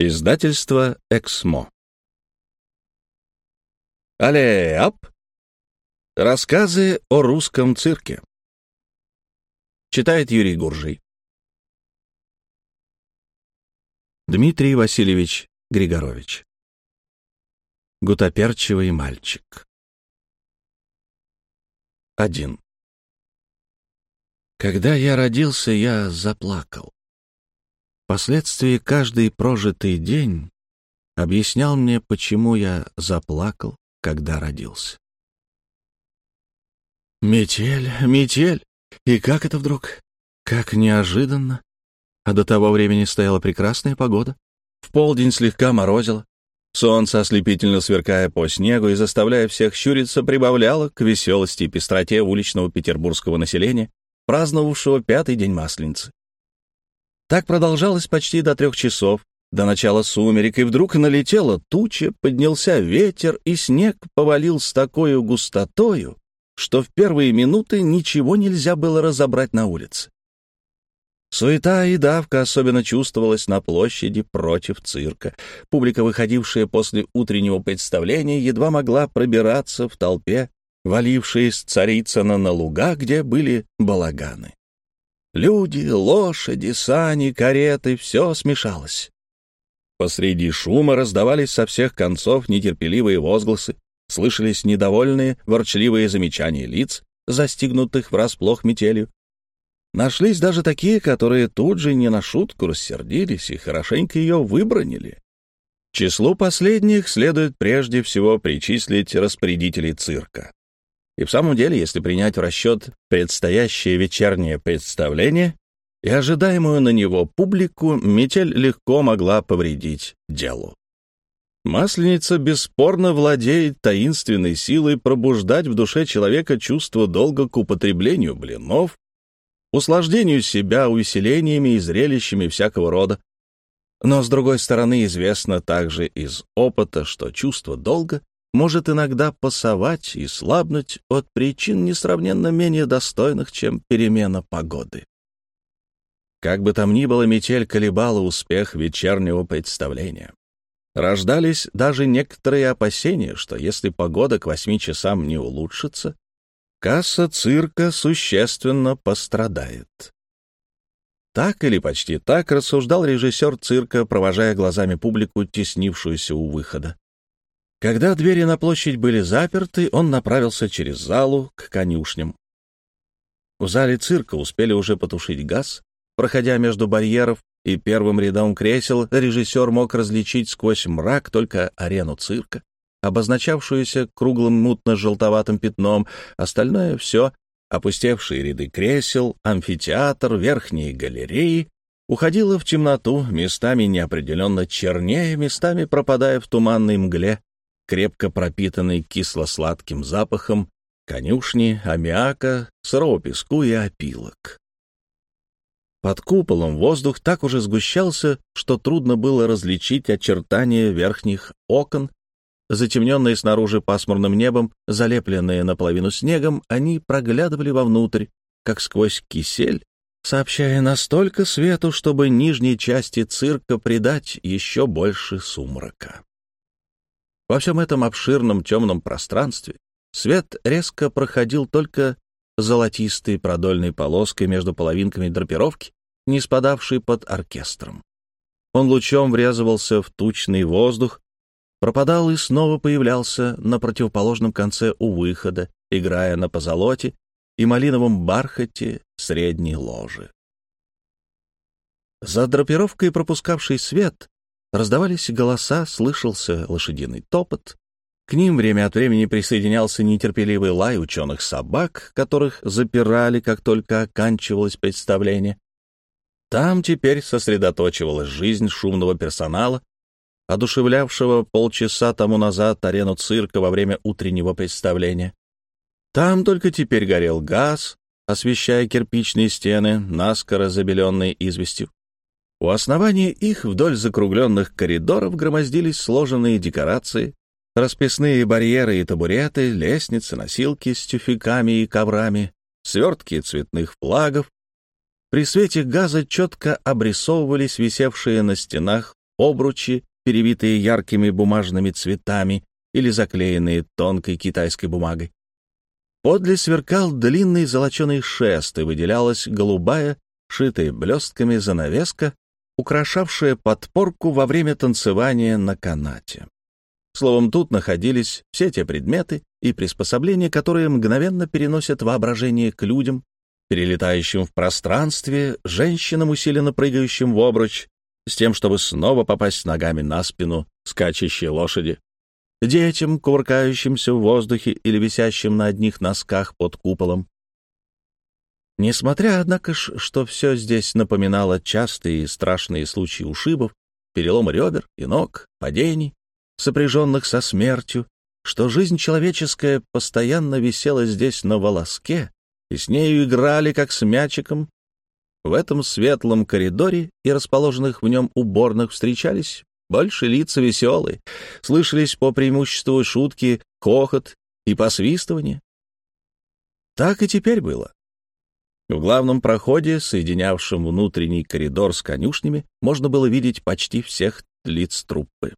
Издательство «Эксмо». Алле-ап! Рассказы о русском цирке. Читает Юрий Гуржий. Дмитрий Васильевич Григорович. Гутоперчивый мальчик. Один. Когда я родился, я заплакал. Впоследствии каждый прожитый день объяснял мне, почему я заплакал, когда родился. Метель, метель! И как это вдруг? Как неожиданно! А до того времени стояла прекрасная погода. В полдень слегка морозило. Солнце, ослепительно сверкая по снегу и заставляя всех щуриться, прибавляло к веселости и пестроте уличного петербургского населения, праздновавшего пятый день Масленицы. Так продолжалось почти до трех часов, до начала сумерек, и вдруг налетела туча, поднялся ветер, и снег повалил с такой густотою, что в первые минуты ничего нельзя было разобрать на улице. Суета и давка особенно чувствовалась на площади против цирка. Публика, выходившая после утреннего представления, едва могла пробираться в толпе, валившей с Царицына на луга, где были балаганы. Люди, лошади, сани, кареты — все смешалось. Посреди шума раздавались со всех концов нетерпеливые возгласы, слышались недовольные, ворчливые замечания лиц, застигнутых врасплох метелью. Нашлись даже такие, которые тут же не на шутку рассердились и хорошенько ее выбронили. числу последних следует прежде всего причислить распорядителей цирка. И в самом деле, если принять в расчет предстоящее вечернее представление и ожидаемую на него публику, метель легко могла повредить делу. Масленица бесспорно владеет таинственной силой пробуждать в душе человека чувство долга к употреблению блинов, услаждению себя увеселениями и зрелищами всякого рода. Но, с другой стороны, известно также из опыта, что чувство долга может иногда пасовать и слабнуть от причин несравненно менее достойных, чем перемена погоды. Как бы там ни было, метель колебала успех вечернего представления. Рождались даже некоторые опасения, что если погода к восьми часам не улучшится, касса цирка существенно пострадает. Так или почти так рассуждал режиссер цирка, провожая глазами публику, теснившуюся у выхода. Когда двери на площадь были заперты, он направился через залу к конюшням. В зале цирка успели уже потушить газ. Проходя между барьеров и первым рядом кресел, режиссер мог различить сквозь мрак только арену цирка, обозначавшуюся круглым мутно-желтоватым пятном, остальное все — опустевшие ряды кресел, амфитеатр, верхние галереи — уходило в темноту, местами неопределенно чернее, местами пропадая в туманной мгле, крепко пропитанный кисло-сладким запахом конюшни, аммиака, сырого песку и опилок. Под куполом воздух так уже сгущался, что трудно было различить очертания верхних окон. Затемненные снаружи пасмурным небом, залепленные наполовину снегом, они проглядывали вовнутрь, как сквозь кисель, сообщая настолько свету, чтобы нижней части цирка придать еще больше сумрака. Во всем этом обширном темном пространстве свет резко проходил только золотистой продольной полоской между половинками драпировки, не спадавшей под оркестром. Он лучом врезывался в тучный воздух, пропадал и снова появлялся на противоположном конце у выхода, играя на позолоте и малиновом бархате средней ложи. За драпировкой, пропускавшей свет, Раздавались голоса, слышался лошадиный топот. К ним время от времени присоединялся нетерпеливый лай ученых собак, которых запирали, как только оканчивалось представление. Там теперь сосредоточивалась жизнь шумного персонала, одушевлявшего полчаса тому назад арену цирка во время утреннего представления. Там только теперь горел газ, освещая кирпичные стены, наскоро забеленные известью. У основания их вдоль закругленных коридоров громоздились сложенные декорации, расписные барьеры и табуреты, лестницы, носилки с тюфяками и коврами, свертки цветных флагов. При свете газа четко обрисовывались висевшие на стенах обручи, перевитые яркими бумажными цветами или заклеенные тонкой китайской бумагой. Подле сверкал длинный золоченый шест, и выделялась голубая, шитая блестками занавеска, украшавшая подпорку во время танцевания на канате. Словом, тут находились все те предметы и приспособления, которые мгновенно переносят воображение к людям, перелетающим в пространстве, женщинам, усиленно прыгающим в обруч, с тем, чтобы снова попасть ногами на спину скачущей лошади, детям, кувыркающимся в воздухе или висящим на одних носках под куполом. Несмотря, однако ж, что все здесь напоминало частые и страшные случаи ушибов, перелома ребер и ног, падений, сопряженных со смертью, что жизнь человеческая постоянно висела здесь на волоске, и с нею играли, как с мячиком. В этом светлом коридоре и расположенных в нем уборных встречались больше лица веселые, слышались по преимуществу шутки, хохот и посвистывание. Так и теперь было. В главном проходе, соединявшем внутренний коридор с конюшнями, можно было видеть почти всех лиц труппы.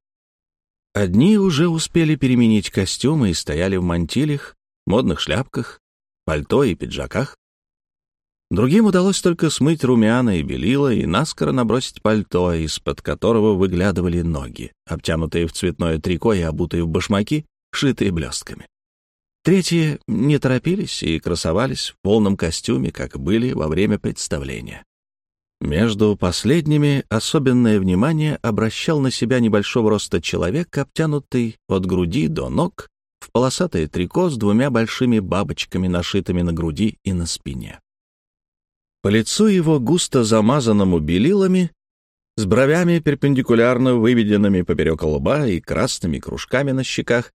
Одни уже успели переменить костюмы и стояли в мантилях, модных шляпках, пальто и пиджаках. Другим удалось только смыть румяна и белила и наскоро набросить пальто, из-под которого выглядывали ноги, обтянутые в цветное трико и обутые в башмаки, шитые блестками. Третьи не торопились и красовались в полном костюме, как были во время представления. Между последними особенное внимание обращал на себя небольшого роста человек, обтянутый от груди до ног в полосатое трико с двумя большими бабочками, нашитыми на груди и на спине. По лицу его, густо замазанному белилами, с бровями, перпендикулярно выведенными поперек лба и красными кружками на щеках,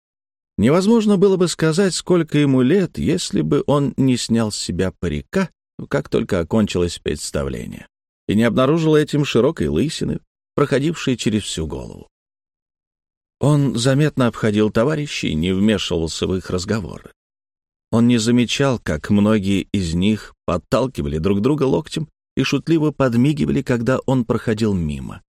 невозможно было бы сказать, сколько ему лет, если бы он не снял с себя парика, как только окончилось представление и не обнаружил этим широкой лысины, проходившей через всю голову. Он заметно обходил товарищей не вмешивался в их разговоры. Он не замечал, как многие из них подталкивали друг друга локтем и шутливо подмигивали, когда он проходил мимо.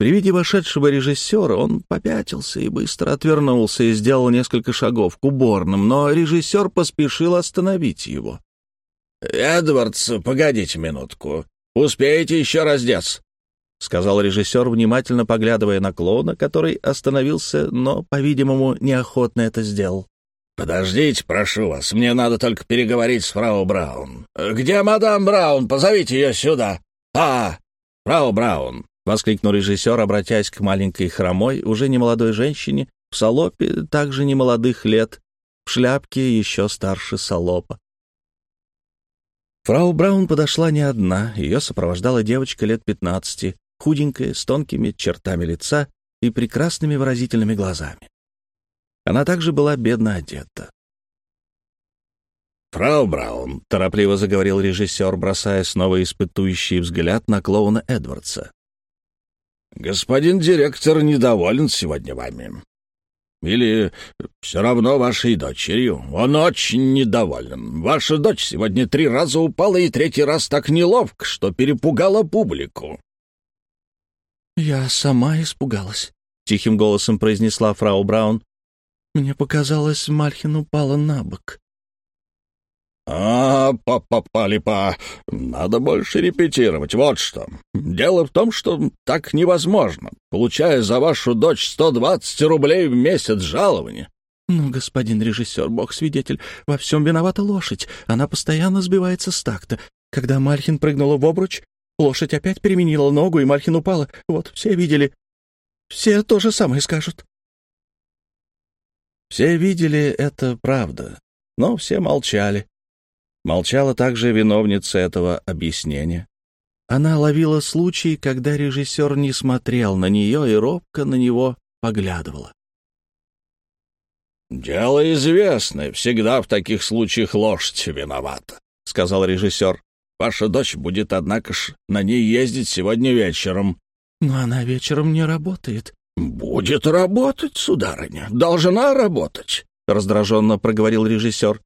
При виде вошедшего режиссера он попятился и быстро отвернулся и сделал несколько шагов к уборным, но режиссер поспешил остановить его. «Эдвардс, погодите минутку. «Успеете еще раздеться», — сказал режиссер, внимательно поглядывая на клоуна, который остановился, но, по-видимому, неохотно это сделал. «Подождите, прошу вас, мне надо только переговорить с фрау Браун. Где мадам Браун? Позовите ее сюда. А, фрау Браун!» — воскликнул режиссер, обратясь к маленькой хромой, уже немолодой женщине, в салопе также немолодых лет, в шляпке еще старше салопа. Фрау Браун подошла не одна, ее сопровождала девочка лет пятнадцати, худенькая, с тонкими чертами лица и прекрасными выразительными глазами. Она также была бедно одета. «Фрау Браун», — торопливо заговорил режиссер, бросая снова испытующий взгляд на клоуна Эдвардса. «Господин директор недоволен сегодня вами. Или все равно вашей дочерью. Он очень недоволен. Ваша дочь сегодня три раза упала и третий раз так неловко, что перепугала публику». «Я сама испугалась», — тихим голосом произнесла фрау Браун. «Мне показалось, Мальхин упала на бок». «А, папа-палипа, надо больше репетировать, вот что. Дело в том, что так невозможно, получая за вашу дочь 120 рублей в месяц жалования». «Ну, господин режиссер, бог свидетель, во всем виновата лошадь. Она постоянно сбивается с такта. Когда Мальхин прыгнула в обруч, лошадь опять переменила ногу, и Мальхин упала. Вот, все видели. Все то же самое скажут». Все видели это правда, но все молчали. Молчала также виновница этого объяснения. Она ловила случай, когда режиссер не смотрел на нее и робко на него поглядывала. «Дело известное, всегда в таких случаях лошадь виновата», — сказал режиссер. «Ваша дочь будет, однако ж, на ней ездить сегодня вечером». «Но она вечером не работает». «Будет работать, сударыня, должна работать», — раздраженно проговорил режиссер.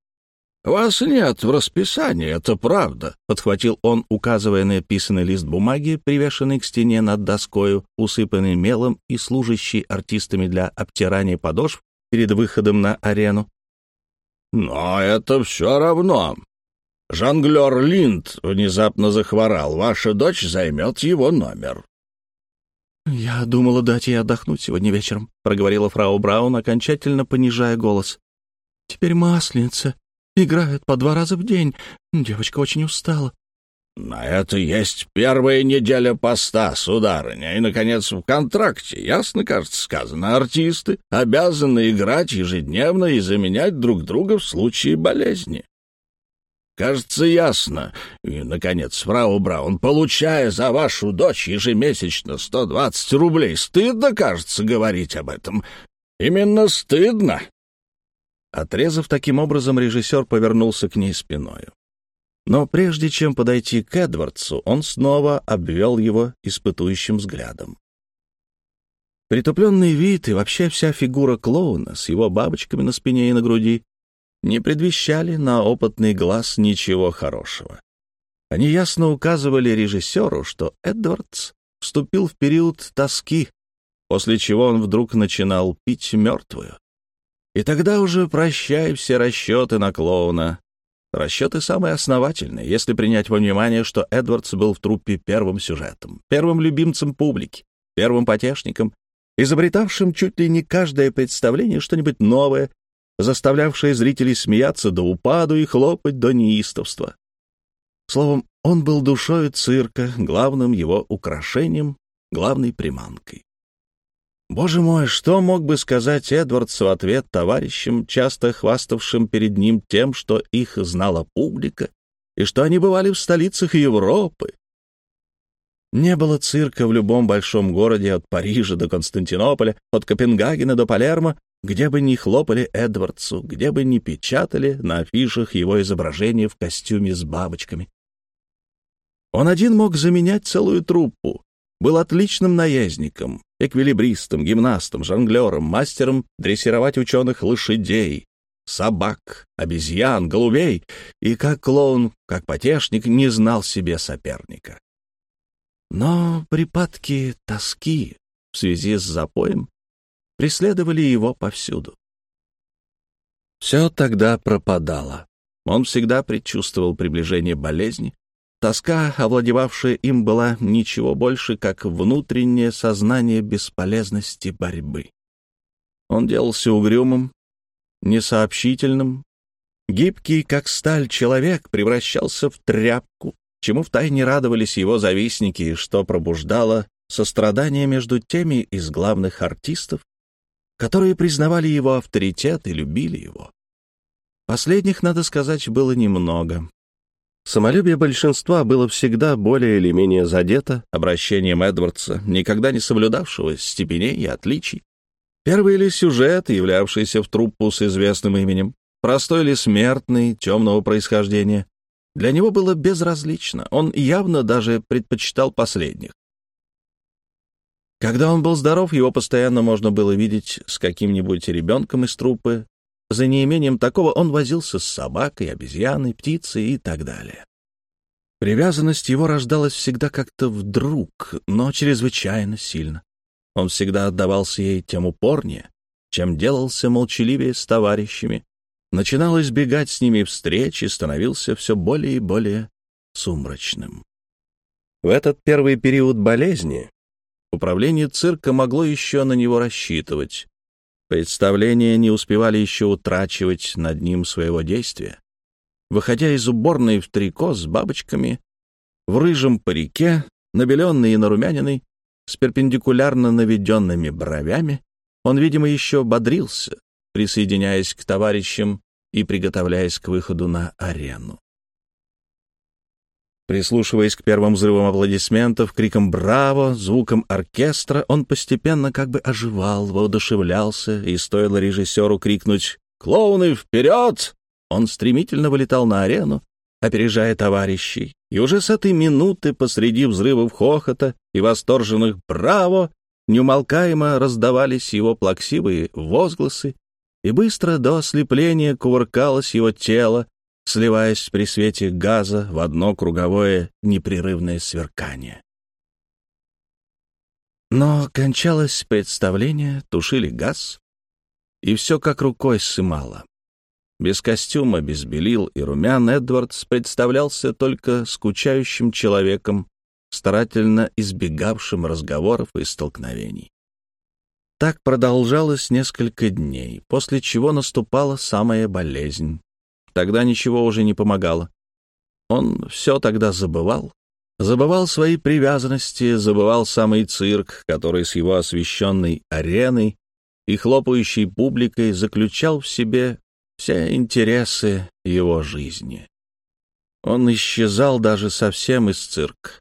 «Вас нет в расписании, это правда», — подхватил он, указывая на писанный лист бумаги, привешенный к стене над доскою, усыпанный мелом и служащий артистами для обтирания подошв перед выходом на арену. «Но это все равно. Жонглер Линд внезапно захворал. Ваша дочь займет его номер». «Я думала дать ей отдохнуть сегодня вечером», — проговорила фрау Браун, окончательно понижая голос. «Теперь масленица. Играют по два раза в день. Девочка очень устала». «На это есть первая неделя поста, сударыня, и, наконец, в контракте, ясно, кажется, сказано, артисты обязаны играть ежедневно и заменять друг друга в случае болезни. Кажется, ясно. И, наконец, фрау Браун, получая за вашу дочь ежемесячно 120 рублей, стыдно, кажется, говорить об этом. Именно стыдно. Отрезав таким образом, режиссер повернулся к ней спиною. Но прежде чем подойти к Эдвардсу, он снова обвел его испытующим взглядом. Притупленный вид и вообще вся фигура клоуна с его бабочками на спине и на груди не предвещали на опытный глаз ничего хорошего. Они ясно указывали режиссеру, что Эдвардс вступил в период тоски, после чего он вдруг начинал пить мертвую. И тогда уже прощай все расчеты на клоуна. Расчеты самые основательные, если принять во внимание, что Эдвардс был в труппе первым сюжетом, первым любимцем публики, первым потешником, изобретавшим чуть ли не каждое представление что-нибудь новое, заставлявшее зрителей смеяться до упаду и хлопать до неистовства. Словом, он был душой цирка, главным его украшением, главной приманкой. Боже мой, что мог бы сказать Эдвардс в ответ товарищам, часто хваставшим перед ним тем, что их знала публика, и что они бывали в столицах Европы? Не было цирка в любом большом городе от Парижа до Константинополя, от Копенгагена до Палермо, где бы ни хлопали Эдвардсу, где бы ни печатали на афишах его изображение в костюме с бабочками. Он один мог заменять целую труппу, был отличным наездником, эквилибристом, гимнастом, жонглером, мастером дрессировать ученых лошадей, собак, обезьян, голубей, и как клоун, как потешник не знал себе соперника. Но припадки тоски в связи с запоем преследовали его повсюду. Все тогда пропадало. Он всегда предчувствовал приближение болезни, Тоска, овладевавшая им, была ничего больше, как внутреннее сознание бесполезности борьбы. Он делался угрюмым, несообщительным. Гибкий, как сталь, человек превращался в тряпку, чему втайне радовались его завистники, и что пробуждало сострадание между теми из главных артистов, которые признавали его авторитет и любили его. Последних, надо сказать, было немного. Самолюбие большинства было всегда более или менее задето обращением Эдвардса, никогда не соблюдавшего степеней и отличий. Первый ли сюжет, являвшийся в труппу с известным именем, простой ли смертный, темного происхождения, для него было безразлично, он явно даже предпочитал последних. Когда он был здоров, его постоянно можно было видеть с каким-нибудь ребенком из труппы, за неимением такого он возился с собакой, обезьяной, птицей и так далее. Привязанность его рождалась всегда как-то вдруг, но чрезвычайно сильно. Он всегда отдавался ей тем упорнее, чем делался молчаливее с товарищами, начинал избегать с ними встреч и становился все более и более сумрачным. В этот первый период болезни управление цирка могло еще на него рассчитывать, Представления не успевали еще утрачивать над ним своего действия. Выходя из уборной в трико с бабочками, в рыжем парике, набеленный и нарумяненный, с перпендикулярно наведенными бровями, он, видимо, еще бодрился, присоединяясь к товарищам и приготовляясь к выходу на арену. Прислушиваясь к первым взрывам аплодисментов, крикам «Браво!», звукам оркестра, он постепенно как бы оживал, воодушевлялся, и стоило режиссеру крикнуть «Клоуны, вперед!», он стремительно вылетал на арену, опережая товарищей, и уже с этой минуты посреди взрывов хохота и восторженных «Браво!» неумолкаемо раздавались его плаксивые возгласы, и быстро до ослепления кувыркалось его тело, сливаясь при свете газа в одно круговое непрерывное сверкание. Но кончалось представление, тушили газ, и все как рукой сымало. Без костюма, без белил и румян Эдвардс представлялся только скучающим человеком, старательно избегавшим разговоров и столкновений. Так продолжалось несколько дней, после чего наступала самая болезнь. Тогда ничего уже не помогало. Он все тогда забывал. Забывал свои привязанности, забывал самый цирк, который с его освещенной ареной и хлопающей публикой заключал в себе все интересы его жизни. Он исчезал даже совсем из цирка.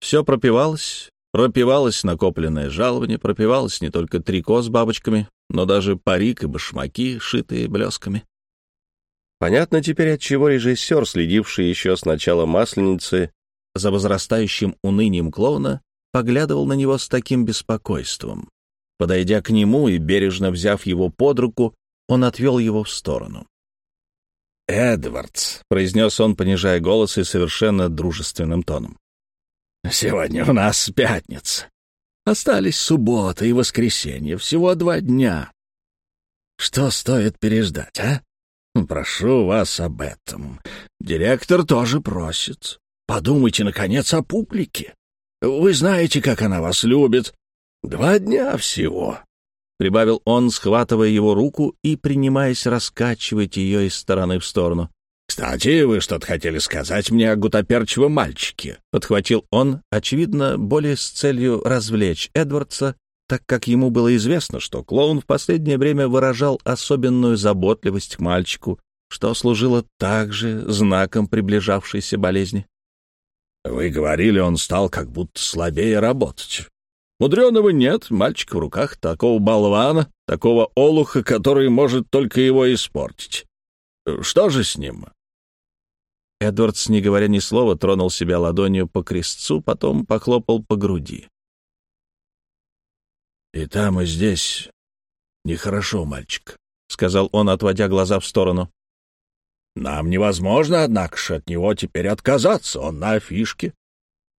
Все пропивалось, пропивалось накопленное жалование, пропивалось не только трико с бабочками, но даже парик и башмаки, шитые блесками. Понятно теперь, отчего режиссер, следивший еще с начала «Масленицы» за возрастающим унынием клоуна, поглядывал на него с таким беспокойством. Подойдя к нему и бережно взяв его под руку, он отвел его в сторону. «Эдвардс», — произнес он, понижая голос и совершенно дружественным тоном. «Сегодня у нас пятница. Остались суббота и воскресенье, всего два дня. Что стоит переждать, а? Прошу вас об этом. Директор тоже просит. Подумайте, наконец, о публике. Вы знаете, как она вас любит. Два дня всего прибавил он, схватывая его руку и принимаясь раскачивать ее из стороны в сторону. «Кстати, вы что-то хотели сказать мне о гутоперчивом мальчике?» — подхватил он, очевидно, более с целью развлечь Эдвардса, так как ему было известно, что клоун в последнее время выражал особенную заботливость к мальчику, что служило также знаком приближавшейся болезни. «Вы говорили, он стал как будто слабее работать. Мудреного нет, мальчик в руках такого болвана, такого олуха, который может только его испортить. Что же с ним?» Эдвардс, не говоря ни слова, тронул себя ладонью по крестцу, потом похлопал по груди. «И там, и здесь нехорошо, мальчик», — сказал он, отводя глаза в сторону. «Нам невозможно, однако ж, от него теперь отказаться, он на афишке.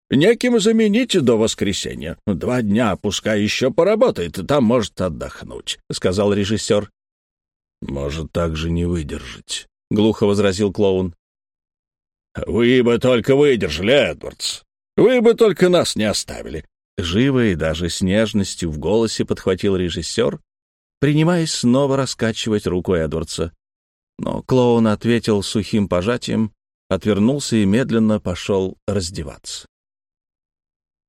Неким замените до воскресенья. Два дня, пускай еще поработает, и там может отдохнуть», — сказал режиссер. «Может также не выдержать», — глухо возразил клоун. «Вы бы только выдержали, Эдвардс. Вы бы только нас не оставили». Живо и даже с нежностью в голосе подхватил режиссер, принимаясь снова раскачивать руку Эдвардса. Но клоун ответил сухим пожатием, отвернулся и медленно пошел раздеваться.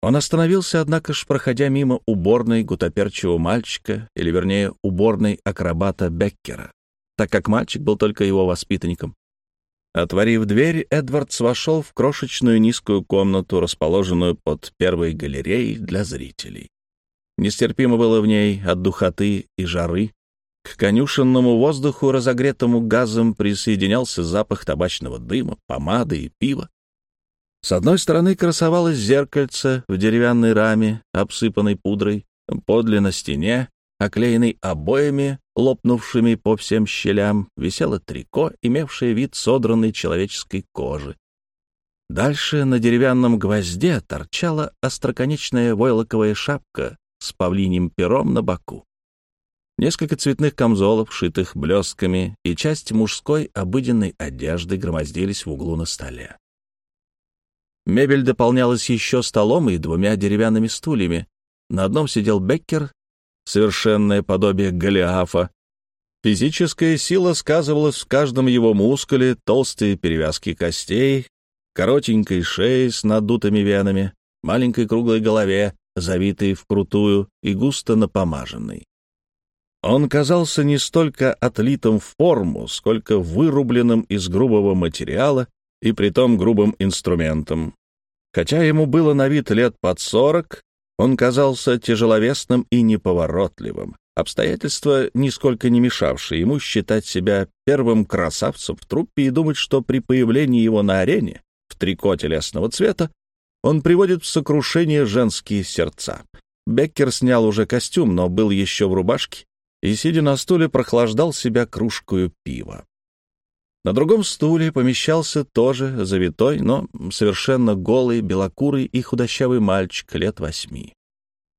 Он остановился, однако ж, проходя мимо уборной гутоперчивого мальчика, или, вернее, уборной акробата Беккера, так как мальчик был только его воспитанником. Отворив дверь, Эдвардс вошел в крошечную низкую комнату, расположенную под первой галереей для зрителей. Нестерпимо было в ней от духоты и жары. К конюшенному воздуху, разогретому газом, присоединялся запах табачного дыма, помады и пива. С одной стороны красовалось зеркальце в деревянной раме, обсыпанной пудрой, подле на стене, оклеенной обоями, лопнувшими по всем щелям, висело трико, имевшее вид содранной человеческой кожи. Дальше на деревянном гвозде торчала остроконечная войлоковая шапка с павлиним пером на боку. Несколько цветных камзолов, шитых блестками, и часть мужской обыденной одежды громоздились в углу на столе. Мебель дополнялась еще столом и двумя деревянными стульями. На одном сидел Беккер, совершенное подобие Голиафа. Физическая сила сказывалась в каждом его мускуле, толстые перевязки костей, коротенькой шее с надутыми венами, маленькой круглой голове, завитой крутую и густо напомаженной. Он казался не столько отлитым в форму, сколько вырубленным из грубого материала и притом грубым инструментом. Хотя ему было на вид лет под сорок, он казался тяжеловесным и неповоротливым, обстоятельства, нисколько не мешавшие ему считать себя первым красавцем в труппе и думать, что при появлении его на арене в трико телесного цвета он приводит в сокрушение женские сердца. Беккер снял уже костюм, но был еще в рубашке и, сидя на стуле, прохлаждал себя кружкою пива. На другом стуле помещался тоже завитой, но совершенно голый, белокурый и худощавый мальчик лет восьми.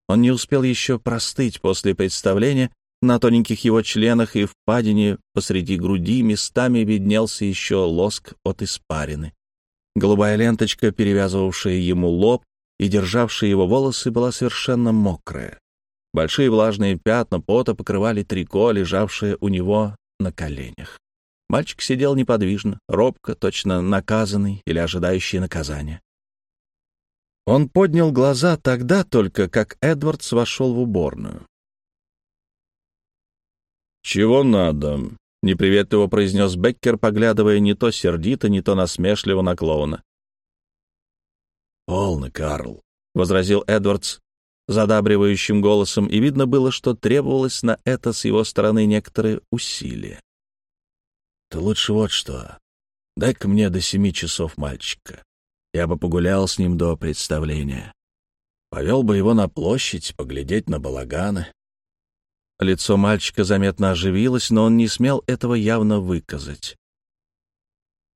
Он не успел еще простыть после представления, на тоненьких его членах и впадине посреди груди местами виднелся еще лоск от испарины. Голубая ленточка, перевязывавшая ему лоб и державшая его волосы, была совершенно мокрая. Большие влажные пятна пота покрывали трико, лежавшее у него на коленях. Мальчик сидел неподвижно, робко, точно наказанный или ожидающий наказания. Он поднял глаза тогда только, как Эдвардс вошел в уборную. «Чего надо?» — неприветливо произнес Беккер, поглядывая не то сердито, не то насмешливо на клоуна. «Полно, Карл», — возразил Эдвардс задабривающим голосом, и видно было, что требовалось на это с его стороны некоторые усилия. Ты лучше вот что. Дай-ка мне до семи часов мальчика. Я бы погулял с ним до представления. Повел бы его на площадь, поглядеть на балаганы. Лицо мальчика заметно оживилось, но он не смел этого явно выказать.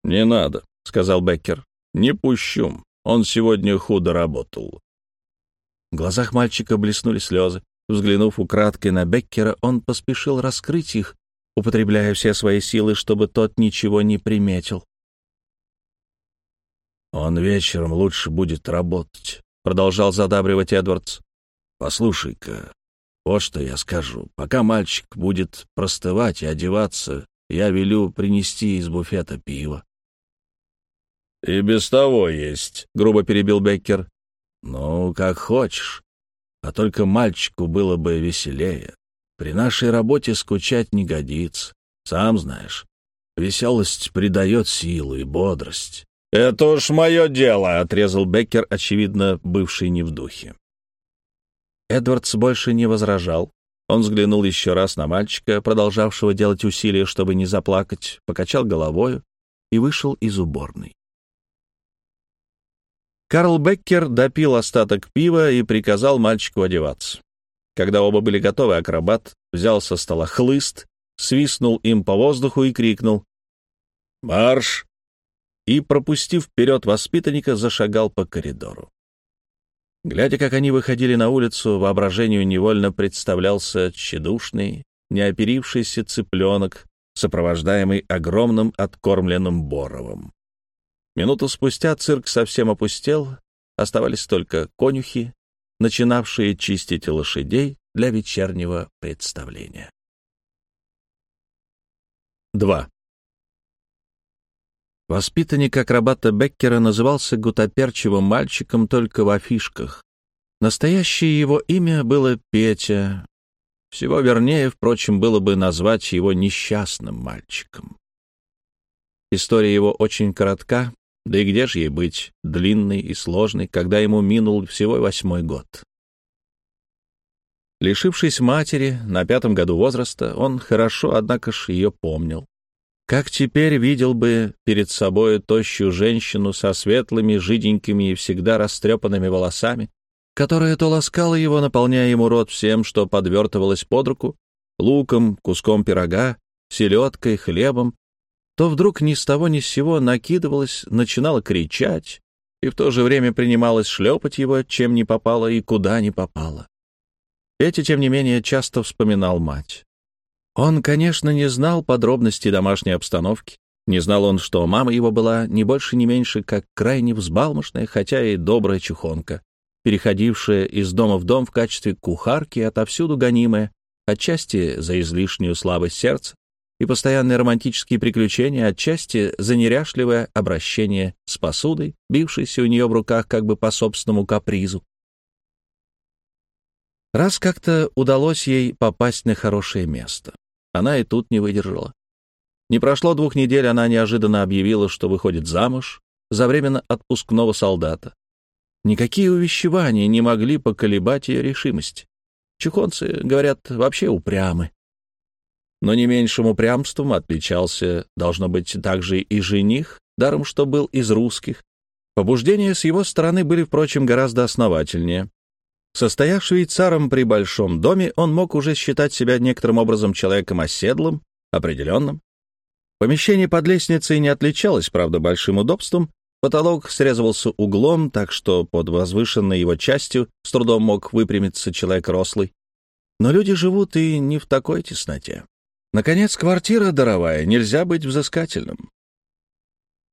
«Не надо», — сказал Беккер. «Не пущу. Он сегодня худо работал». В глазах мальчика блеснули слезы. Взглянув украдкой на Беккера, он поспешил раскрыть их, употребляя все свои силы, чтобы тот ничего не приметил. «Он вечером лучше будет работать», — продолжал задабривать Эдвардс. «Послушай-ка, вот что я скажу. Пока мальчик будет простывать и одеваться, я велю принести из буфета пиво». «И без того есть», — грубо перебил Беккер. «Ну, как хочешь. А только мальчику было бы веселее. При нашей работе скучать не годится. Сам знаешь, веселость придает силу и бодрость. «Это уж мое дело», — отрезал Беккер, очевидно, бывший не в духе. Эдвардс больше не возражал. Он взглянул еще раз на мальчика, продолжавшего делать усилия, чтобы не заплакать, покачал головою и вышел из уборной. Карл Беккер допил остаток пива и приказал мальчику одеваться. Когда оба были готовы, акробат взял со стола хлыст, свистнул им по воздуху и крикнул «Марш!» и, пропустив вперед воспитанника, зашагал по коридору. Глядя, как они выходили на улицу, воображению невольно представлялся тщедушный, неоперившийся цыпленок, сопровождаемый огромным откормленным боровом. Минуту спустя цирк совсем опустел, оставались только конюхи, начинавшие чистить лошадей для вечернего представления. 2. Воспитанник акробата Беккера назывался гутоперчивым мальчиком только в афишках. Настоящее его имя было Петя. Всего вернее, впрочем, было бы назвать его несчастным мальчиком. История его очень коротка, да и где же ей быть, длинной и сложной, когда ему минул всего восьмой год? Лишившись матери на пятом году возраста, он хорошо, однако ж, ее помнил. Как теперь видел бы перед собой тощую женщину со светлыми, жиденькими и всегда растрепанными волосами, которая то ласкала его, наполняя ему рот всем, что подвертывалось под руку, луком, куском пирога, селедкой, хлебом, то вдруг ни с того ни с сего накидывалась, начинала кричать и в то же время принималась шлепать его, чем не попало и куда не попало. Петя, тем не менее, часто вспоминал мать. Он, конечно, не знал подробностей домашней обстановки. Не знал он, что мама его была не больше, не меньше, как крайне взбалмошная, хотя и добрая чухонка, переходившая из дома в дом в качестве кухарки, отовсюду гонимая, отчасти за излишнюю слабость сердца, и постоянные романтические приключения, отчасти за неряшливое обращение с посудой, бившейся у нее в руках как бы по собственному капризу. Раз как-то удалось ей попасть на хорошее место. Она и тут не выдержала. Не прошло двух недель, она неожиданно объявила, что выходит замуж за временно отпускного солдата. Никакие увещевания не могли поколебать ее решимость. Чухонцы, говорят, вообще упрямы но не меньшим упрямством отличался, должно быть, также и жених, даром что был из русских. Побуждения с его стороны были, впрочем, гораздо основательнее. Состояв швейцаром при большом доме, он мог уже считать себя некоторым образом человеком оседлым, определенным. Помещение под лестницей не отличалось, правда, большим удобством. Потолок срезывался углом, так что под возвышенной его частью с трудом мог выпрямиться человек рослый. Но люди живут и не в такой тесноте. Наконец, квартира даровая, нельзя быть взыскательным.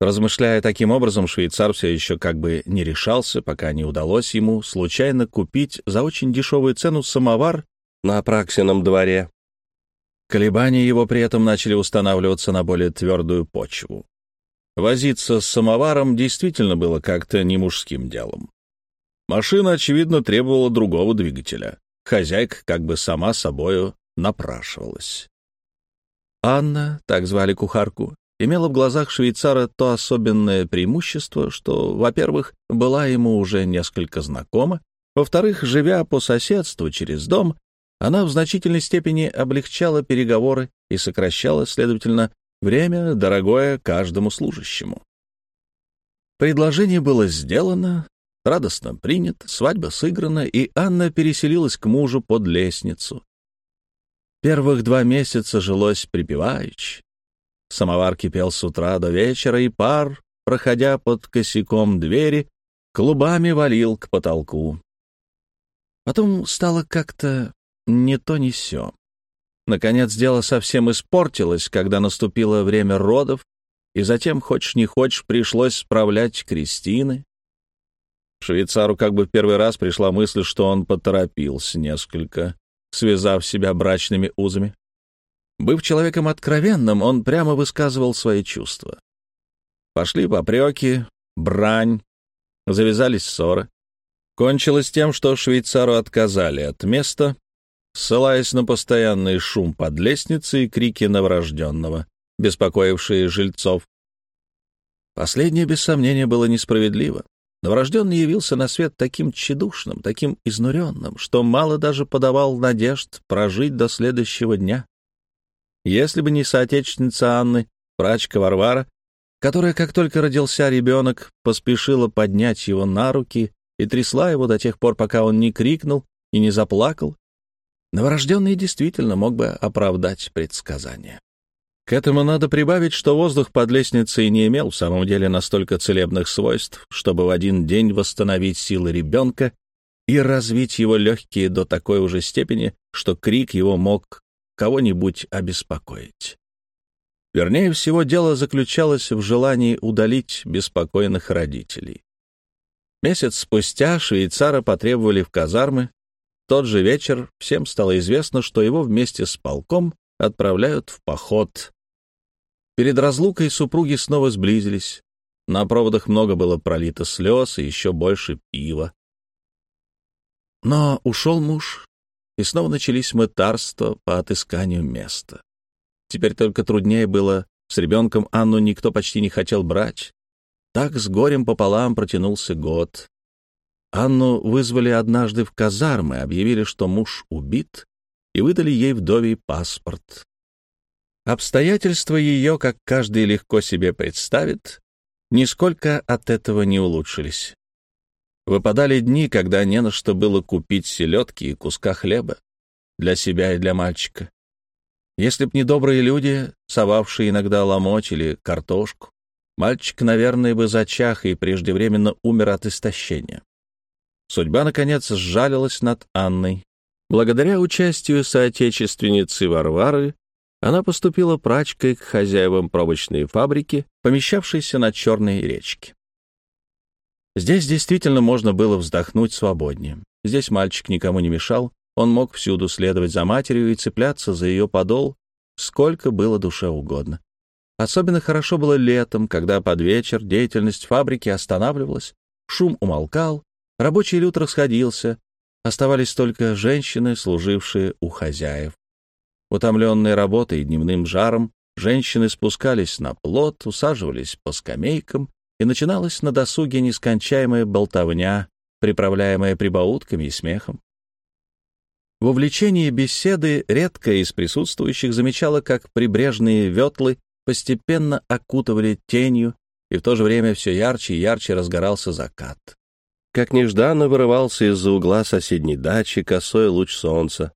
Размышляя таким образом, швейцар все еще как бы не решался, пока не удалось ему случайно купить за очень дешевую цену самовар на Апраксином дворе. Колебания его при этом начали устанавливаться на более твердую почву. Возиться с самоваром действительно было как-то не мужским делом. Машина, очевидно, требовала другого двигателя. Хозяйка как бы сама собою напрашивалась. Анна, так звали кухарку, имела в глазах швейцара то особенное преимущество, что, во-первых, была ему уже несколько знакома, во-вторых, живя по соседству через дом, она в значительной степени облегчала переговоры и сокращала, следовательно, время, дорогое каждому служащему. Предложение было сделано, радостно принято, свадьба сыграна, и Анна переселилась к мужу под лестницу. Первых два месяца жилось припеваючи, Самовар кипел с утра до вечера, и пар, проходя под косяком двери, клубами валил к потолку. Потом стало как-то не то ни сё. Наконец дело совсем испортилось, когда наступило время родов, и затем, хочешь не хочешь, пришлось справлять Кристины. Швейцару как бы в первый раз пришла мысль, что он поторопился несколько, связав себя брачными узами. Быв человеком откровенным, он прямо высказывал свои чувства. Пошли попреки, брань, завязались ссоры. Кончилось тем, что швейцару отказали от места, ссылаясь на постоянный шум под лестницей и крики новорожденного, беспокоившие жильцов. Последнее, без сомнения, было несправедливо. Новорожденный явился на свет таким тщедушным, таким изнуренным, что мало даже подавал надежд прожить до следующего дня. Если бы не соотечественница Анны, прачка Варвара, которая, как только родился ребенок, поспешила поднять его на руки и трясла его до тех пор, пока он не крикнул и не заплакал, новорожденный действительно мог бы оправдать предсказание. К этому надо прибавить, что воздух под лестницей не имел в самом деле настолько целебных свойств, чтобы в один день восстановить силы ребенка и развить его легкие до такой уже степени, что крик его мог кого-нибудь обеспокоить. Вернее всего, дело заключалось в желании удалить беспокойных родителей. Месяц спустя швейцара потребовали в казармы. В тот же вечер всем стало известно, что его вместе с полком отправляют в поход. Перед разлукой супруги снова сблизились. На проводах много было пролито слез и еще больше пива. Но ушел муж, и снова начались мытарства по отысканию места. Теперь только труднее было. С ребенком Анну никто почти не хотел брать. Так с горем пополам протянулся год. Анну вызвали однажды в казармы, объявили, что муж убит, и выдали ей вдовий паспорт. Обстоятельства ее, как каждый легко себе представит, нисколько от этого не улучшились. Выпадали дни, когда не на что было купить селедки и куска хлеба для себя и для мальчика. Если б не добрые люди, совавшие иногда ломоть или картошку, мальчик, наверное, бы зачах и преждевременно умер от истощения. Судьба, наконец, сжалилась над Анной. Благодаря участию соотечественницы Варвары она поступила прачкой к хозяевам пробочной фабрики, помещавшейся на Черной речке. Здесь действительно можно было вздохнуть свободнее. Здесь мальчик никому не мешал, он мог всюду следовать за матерью и цепляться за ее подол, сколько было душе угодно. Особенно хорошо было летом, когда под вечер деятельность фабрики останавливалась, шум умолкал, рабочий люд расходился, оставались только женщины, служившие у хозяев. Утомленные работой и дневным жаром, женщины спускались на плот, усаживались по скамейкам и начиналась на досуге нескончаемая болтовня, приправляемая прибаутками и смехом. В увлечении беседы редко из присутствующих замечала, как прибрежные ветлы постепенно окутывали тенью, и в то же время все ярче и ярче разгорался закат. Как нежданно вырывался из-за угла соседней дачи косой луч солнца,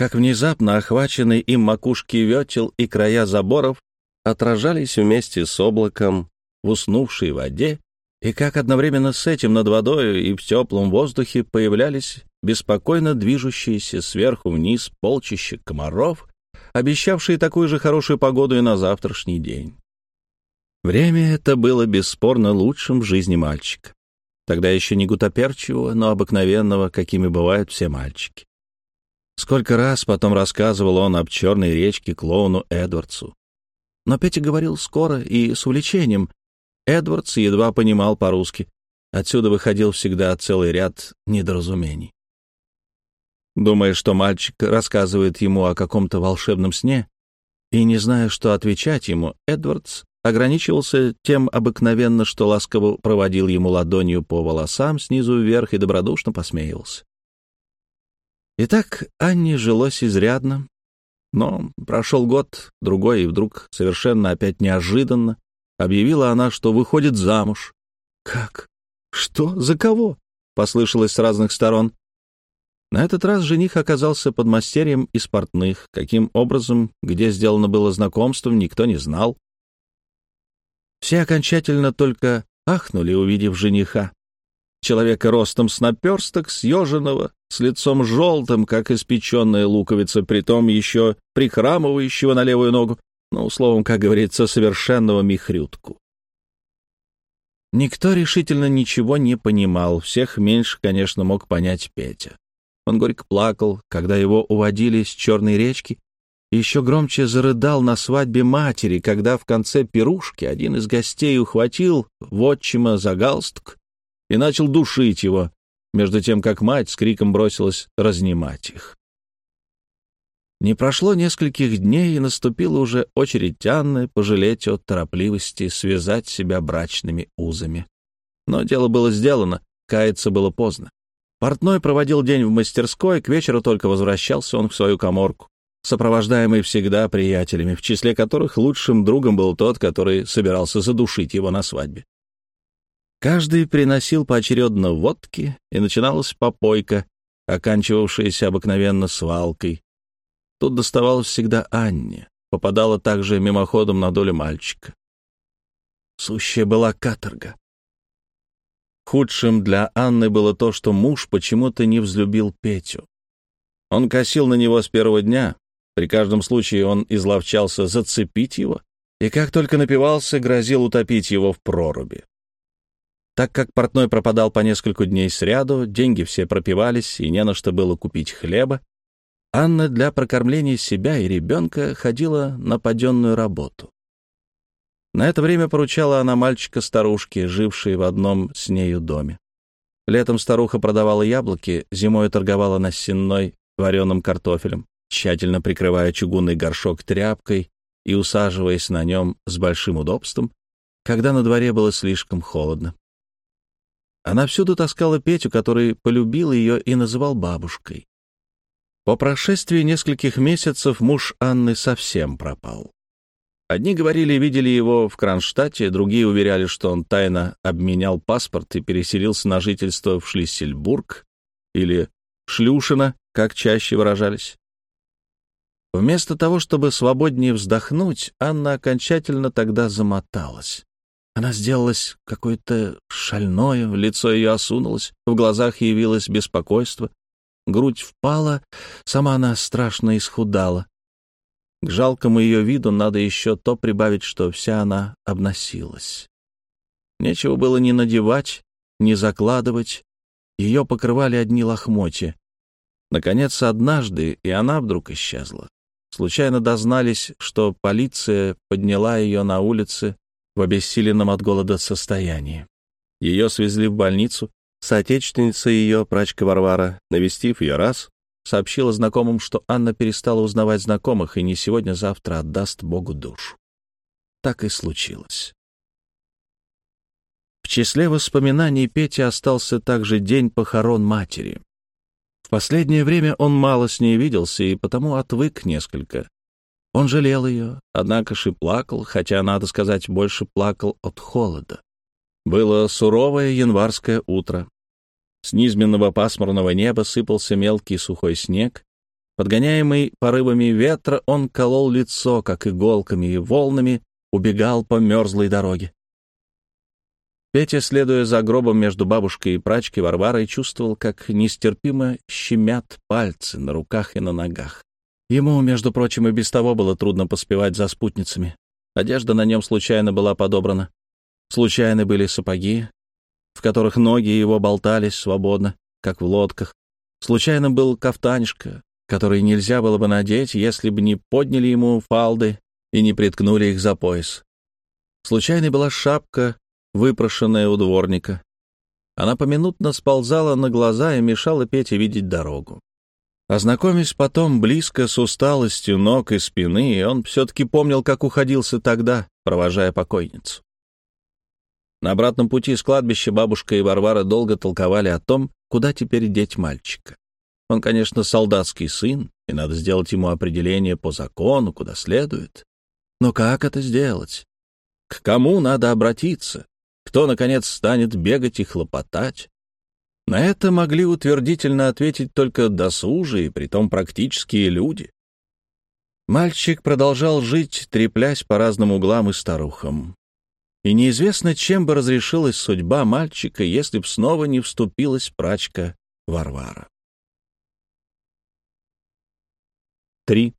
как внезапно охваченный им макушки ветел и края заборов отражались вместе с облаком в уснувшей воде, и как одновременно с этим над водой и в теплом воздухе появлялись беспокойно движущиеся сверху вниз полчища комаров, обещавшие такую же хорошую погоду и на завтрашний день. Время это было бесспорно лучшим в жизни мальчика. Тогда еще не гутоперчивого, но обыкновенного, какими бывают все мальчики. Сколько раз потом рассказывал он об черной речке клоуну Эдвардсу. Но Петя говорил скоро и с увлечением. Эдвардс едва понимал по-русски. Отсюда выходил всегда целый ряд недоразумений. Думая, что мальчик рассказывает ему о каком-то волшебном сне, и не зная, что отвечать ему, Эдвардс ограничивался тем обыкновенно, что ласково проводил ему ладонью по волосам снизу вверх и добродушно посмеивался. Итак, Анне жилось изрядно, но прошел год, другой, и вдруг, совершенно опять неожиданно, объявила она, что выходит замуж. «Как? Что? За кого?» — послышалось с разных сторон. На этот раз жених оказался под мастерьем из портных. Каким образом, где сделано было знакомство, никто не знал. Все окончательно только ахнули, увидев жениха. Человека ростом с наперсток, съеженного, с лицом желтым, как испеченная луковица, притом еще прихрамывающего на левую ногу, ну, словом, как говорится, совершенного михрютку. Никто решительно ничего не понимал, всех меньше, конечно, мог понять Петя. Он горько плакал, когда его уводили с черной речки, и еще громче зарыдал на свадьбе матери, когда в конце пирушки один из гостей ухватил вотчима за галстук и начал душить его, между тем как мать с криком бросилась разнимать их. Не прошло нескольких дней, и наступила уже очередь Анны пожалеть от торопливости связать себя брачными узами. Но дело было сделано, каяться было поздно. Портной проводил день в мастерской, к вечеру только возвращался он в свою коморку, сопровождаемый всегда приятелями, в числе которых лучшим другом был тот, который собирался задушить его на свадьбе. Каждый приносил поочередно водки, и начиналась попойка, оканчивавшаяся обыкновенно свалкой. Тут доставалось всегда Анне, попадала также мимоходом на долю мальчика. Сущая была каторга. Худшим для Анны было то, что муж почему-то не взлюбил Петю. Он косил на него с первого дня, при каждом случае он изловчался зацепить его, и как только напивался, грозил утопить его в проруби. Так как портной пропадал по несколько дней сряду, деньги все пропивались, и не на что было купить хлеба, Анна для прокормления себя и ребенка ходила на паденную работу. На это время поручала она мальчика старушке, жившей в одном с нею доме. Летом старуха продавала яблоки, зимой торговала на сенной вареным картофелем, тщательно прикрывая чугунный горшок тряпкой и усаживаясь на нем с большим удобством, когда на дворе было слишком холодно. Она всюду таскала Петю, который полюбил ее и называл бабушкой. По прошествии нескольких месяцев муж Анны совсем пропал. Одни говорили, видели его в Кронштадте, другие уверяли, что он тайно обменял паспорт и переселился на жительство в Шлиссельбург или Шлюшино, как чаще выражались. Вместо того, чтобы свободнее вздохнуть, Анна окончательно тогда замоталась. Она сделалась какой-то шальное, лицо ее осунулось, в глазах явилось беспокойство, грудь впала, сама она страшно исхудала. К жалкому ее виду надо еще то прибавить, что вся она обносилась. Нечего было ни надевать, ни закладывать, ее покрывали одни лохмотья. Наконец, однажды и она вдруг исчезла. Случайно дознались, что полиция подняла ее на улице в обессиленном от голода состоянии. Ее свезли в больницу. Соотечественница ее, прачка Варвара, навестив ее раз, сообщила знакомым, что Анна перестала узнавать знакомых и не сегодня-завтра отдаст Богу душу. Так и случилось. В числе воспоминаний Пети остался также день похорон матери. В последнее время он мало с ней виделся и потому отвык несколько. Он жалел ее, однако же плакал, хотя, надо сказать, больше плакал от холода. Было суровое январское утро. С низменного пасмурного неба сыпался мелкий сухой снег. Подгоняемый порывами ветра, он колол лицо, как иголками, и волнами убегал по мерзлой дороге. Петя, следуя за гробом между бабушкой и прачкой Варварой, чувствовал, как нестерпимо щемят пальцы на руках и на ногах. Ему, между прочим, и без того было трудно поспевать за спутницами. Одежда на нем случайно была подобрана. Случайно были сапоги, в которых ноги его болтались свободно, как в лодках. Случайно был кафтанишка, который нельзя было бы надеть, если бы не подняли ему фалды и не приткнули их за пояс. Случайной была шапка, выпрошенная у дворника. Она поминутно сползала на глаза и мешала Пете видеть дорогу. Ознакомясь потом близко с усталостью ног и спины, он все-таки помнил, как уходился тогда, провожая покойницу. На обратном пути с кладбища бабушка и Варвара долго толковали о том, куда теперь деть мальчика. Он, конечно, солдатский сын, и надо сделать ему определение по закону, куда следует. Но как это сделать? К кому надо обратиться? Кто, наконец, станет бегать и хлопотать? На это могли утвердительно ответить только досужие, притом практические люди. Мальчик продолжал жить, треплясь по разным углам и старухам. И неизвестно, чем бы разрешилась судьба мальчика, если б снова не вступилась прачка Варвара. 3.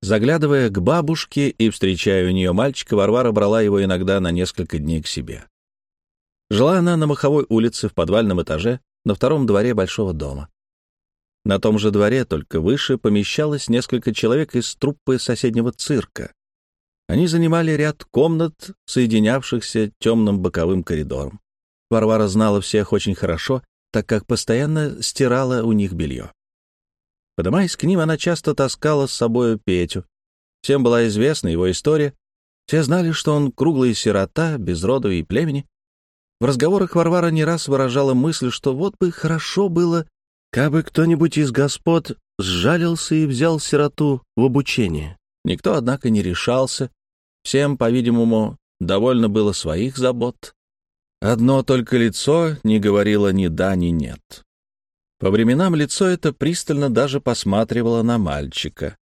Заглядывая к бабушке и встречая у нее мальчика, Варвара брала его иногда на несколько дней к себе. Жила она на Маховой улице в подвальном этаже на втором дворе большого дома. На том же дворе, только выше, помещалось несколько человек из труппы соседнего цирка. Они занимали ряд комнат, соединявшихся темным боковым коридором. Варвара знала всех очень хорошо, так как постоянно стирала у них белье. Подымаясь к ним, она часто таскала с собой Петю. Всем была известна его история. Все знали, что он круглый сирота, без роду и племени. В разговорах Варвара не раз выражала мысль, что вот бы хорошо было, кабы кто-нибудь из господ сжалился и взял сироту в обучение. Никто, однако, не решался. Всем, по-видимому, довольно было своих забот. Одно только лицо не говорило ни да, ни нет. По временам лицо это пристально даже посматривало на мальчика.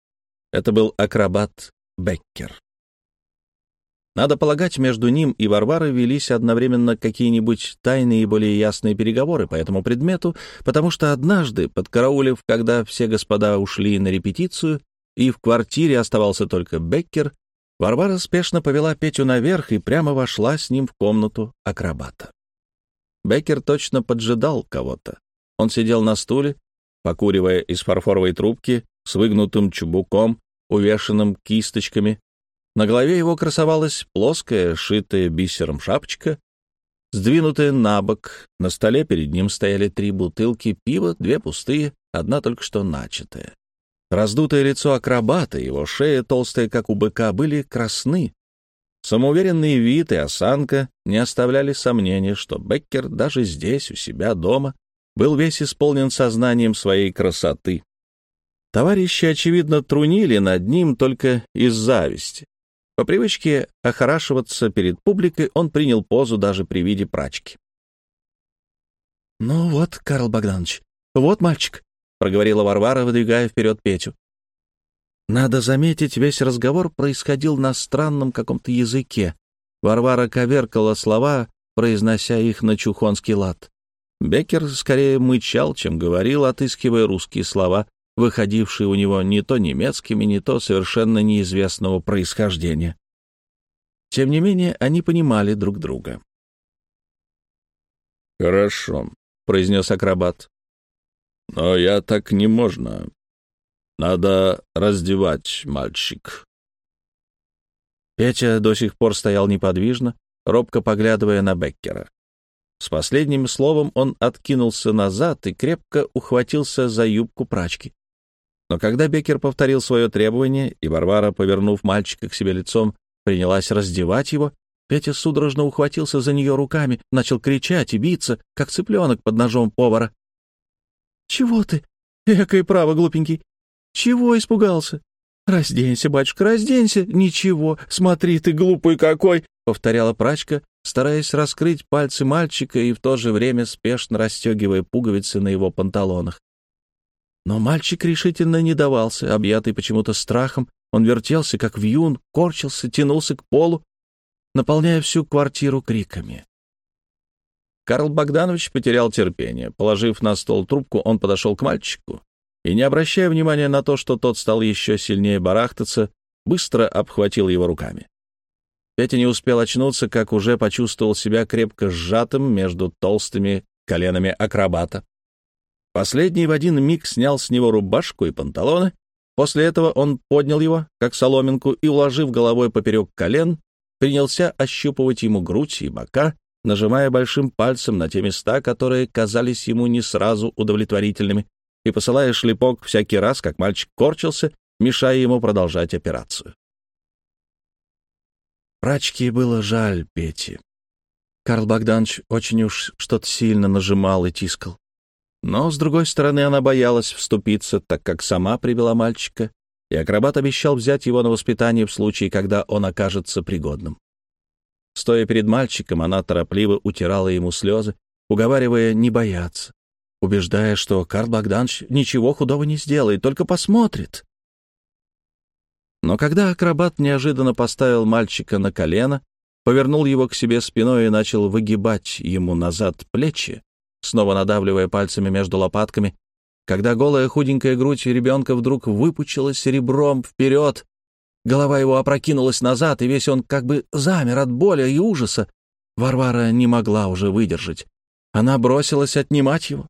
Это был акробат Беккер. Надо полагать, между ним и Варварой велись одновременно какие-нибудь тайные и более ясные переговоры по этому предмету, потому что однажды, подкараулив, когда все господа ушли на репетицию, и в квартире оставался только Беккер, Варвара спешно повела Петю наверх и прямо вошла с ним в комнату акробата. Беккер точно поджидал кого-то. Он сидел на стуле, покуривая из фарфоровой трубки с выгнутым чубуком, увешанным кисточками. На голове его красовалась плоская, шитая бисером шапочка, сдвинутая на бок. На столе перед ним стояли три бутылки пива, две пустые, одна только что начатая. Раздутое лицо акробата, его шея, толстая, как у быка, были красны. Самоуверенный вид и осанка не оставляли сомнения, что Беккер даже здесь, у себя дома, был весь исполнен сознанием своей красоты. Товарищи, очевидно, трунили над ним только из зависти. По привычке охорашиваться перед публикой он принял позу даже при виде прачки. «Ну вот, Карл Богданович, вот мальчик», — проговорила Варвара, выдвигая вперед Петю. Надо заметить, весь разговор происходил на странном каком-то языке. Варвара коверкала слова, произнося их на чухонский лад. Беккер скорее мычал, чем говорил, отыскивая русские слова, выходившие у него не то немецкими, не то совершенно неизвестного происхождения. Тем не менее, они понимали друг друга. «Хорошо», — произнес акробат. «Но я так не можно. Надо раздевать мальчик». Петя до сих пор стоял неподвижно, робко поглядывая на Беккера. С последним словом он откинулся назад и крепко ухватился за юбку прачки. Но когда Беккер повторил свое требование, и Варвара, повернув мальчика к себе лицом, принялась раздевать его, Петя судорожно ухватился за нее руками, начал кричать и биться, как цыпленок под ножом повара. «Чего ты? Экой право, глупенький! Чего испугался? Разденься, батюшка, разденься! Ничего, смотри ты, глупый какой!» — повторяла прачка, стараясь раскрыть пальцы мальчика и в то же время спешно расстегивая пуговицы на его панталонах. Но мальчик решительно не давался, объятый почему-то страхом, Он вертелся, как вьюн, корчился, тянулся к полу, наполняя всю квартиру криками. Карл Богданович потерял терпение. Положив на стол трубку, он подошел к мальчику и, не обращая внимания на то, что тот стал еще сильнее барахтаться, быстро обхватил его руками. Петя не успел очнуться, как уже почувствовал себя крепко сжатым между толстыми коленами акробата. Последний в один миг снял с него рубашку и панталоны. После этого он поднял его, как соломинку, и, уложив головой поперек колен, принялся ощупывать ему грудь и бока, нажимая большим пальцем на те места, которые казались ему не сразу удовлетворительными, и посылая шлепок всякий раз, как мальчик корчился, мешая ему продолжать операцию. Прачке было жаль Пети. Карл Богданович очень уж что-то сильно нажимал и тискал. Но, с другой стороны, она боялась вступиться, так как сама привела мальчика, и акробат обещал взять его на воспитание в случае, когда он окажется пригодным. Стоя перед мальчиком, она торопливо утирала ему слезы, уговаривая не бояться, убеждая, что Карл Богданович ничего худого не сделает, только посмотрит. Но когда акробат неожиданно поставил мальчика на колено, повернул его к себе спиной и начал выгибать ему назад плечи, снова надавливая пальцами между лопатками, когда голая худенькая грудь ребенка вдруг выпучилась ребром вперед, голова его опрокинулась назад, и весь он как бы замер от боли и ужаса, Варвара не могла уже выдержать. Она бросилась отнимать его.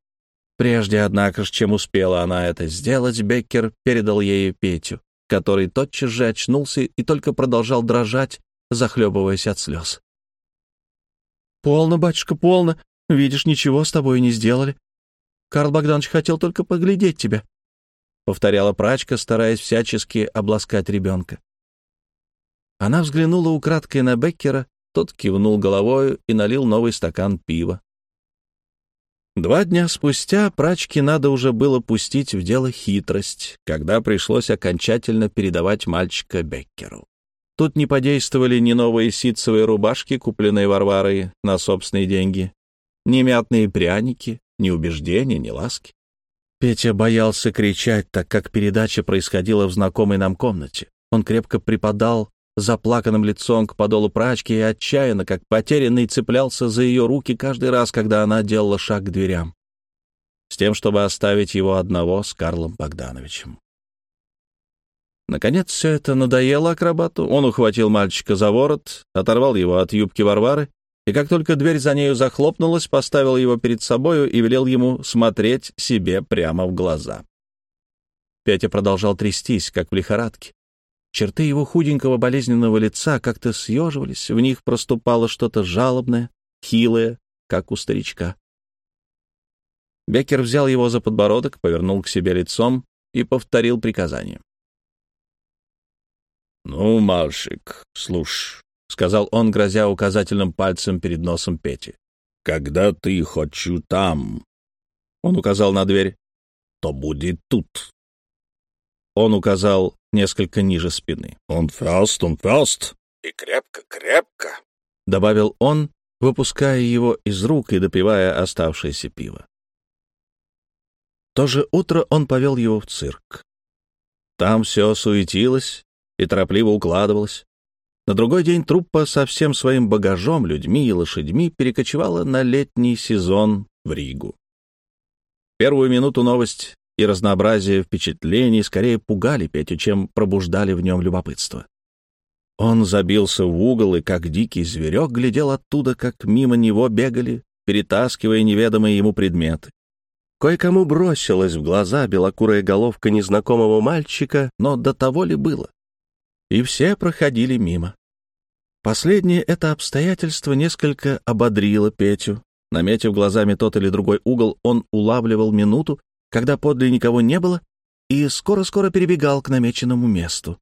Прежде, однако, чем успела она это сделать, Беккер передал ей Петю, который тотчас же очнулся и только продолжал дрожать, захлебываясь от слез. «Полно, батюшка, полно. Видишь, ничего с тобой не сделали. Карл Богданович хотел только поглядеть тебя», — повторяла прачка, стараясь всячески обласкать ребенка. Она взглянула украдкой на Беккера, тот кивнул головою и налил новый стакан пива. Два дня спустя прачке надо уже было пустить в дело хитрость, когда пришлось окончательно передавать мальчика Беккеру. Тут не подействовали ни новые ситцевые рубашки, купленные Варварой на собственные деньги, ни мятные пряники, ни убеждения, ни ласки. Петя боялся кричать, так как передача происходила в знакомой нам комнате. Он крепко припадал заплаканным лицом к подолу прачки и отчаянно, как потерянный, цеплялся за ее руки каждый раз, когда она делала шаг к дверям, с тем, чтобы оставить его одного с Карлом Богдановичем. Наконец все это надоело акробату. Он ухватил мальчика за ворот, оторвал его от юбки Варвары и как только дверь за нею захлопнулась, поставил его перед собою и велел ему смотреть себе прямо в глаза. Петя продолжал трястись, как в лихорадке. Черты его худенького болезненного лица как-то съеживались, в них проступало что-то жалобное, хилое, как у старичка. Беккер взял его за подбородок, повернул к себе лицом и повторил приказание. «Ну, мальчик, слушай, — сказал он, грозя указательным пальцем перед носом Пети. «Когда ты хочу там...» Он указал на дверь. «То будет тут». Он указал несколько ниже спины. «Он фест, он фест!» «И крепко, крепко!» — добавил он, выпуская его из рук и допивая оставшееся пиво. То же утро он повел его в цирк. Там все суетилось и торопливо укладывалось. На другой день труппа со всем своим багажом, людьми и лошадьми перекочевала на летний сезон в Ригу. Первую минуту новость и разнообразие впечатлений скорее пугали Петю, чем пробуждали в нем любопытство. Он забился в угол и, как дикий зверек, глядел оттуда, как мимо него бегали, перетаскивая неведомые ему предметы. Кое-кому бросилась в глаза белокурая головка незнакомого мальчика, но до того ли было? И все проходили мимо. Последнее это обстоятельство несколько ободрило Петю. Наметив глазами тот или другой угол, он улавливал минуту, когда подле никого не было, и скоро-скоро перебегал к намеченному месту.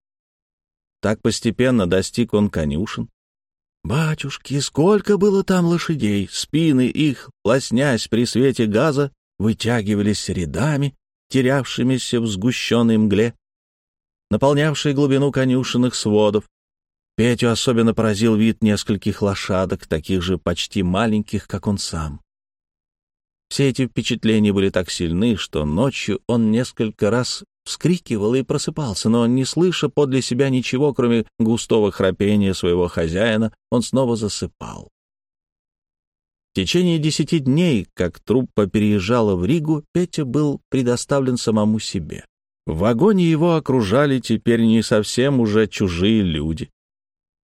Так постепенно достиг он конюшен. Батюшки, сколько было там лошадей! Спины их, лоснясь при свете газа, вытягивались рядами, терявшимися в сгущенной мгле, наполнявшей глубину конюшенных сводов. Петю особенно поразил вид нескольких лошадок, таких же почти маленьких, как он сам. Все эти впечатления были так сильны, что ночью он несколько раз вскрикивал и просыпался, но, не слыша подле себя ничего, кроме густого храпения своего хозяина, он снова засыпал. В течение десяти дней, как труппа переезжала в Ригу, Петя был предоставлен самому себе. В вагоне его окружали теперь не совсем уже чужие люди.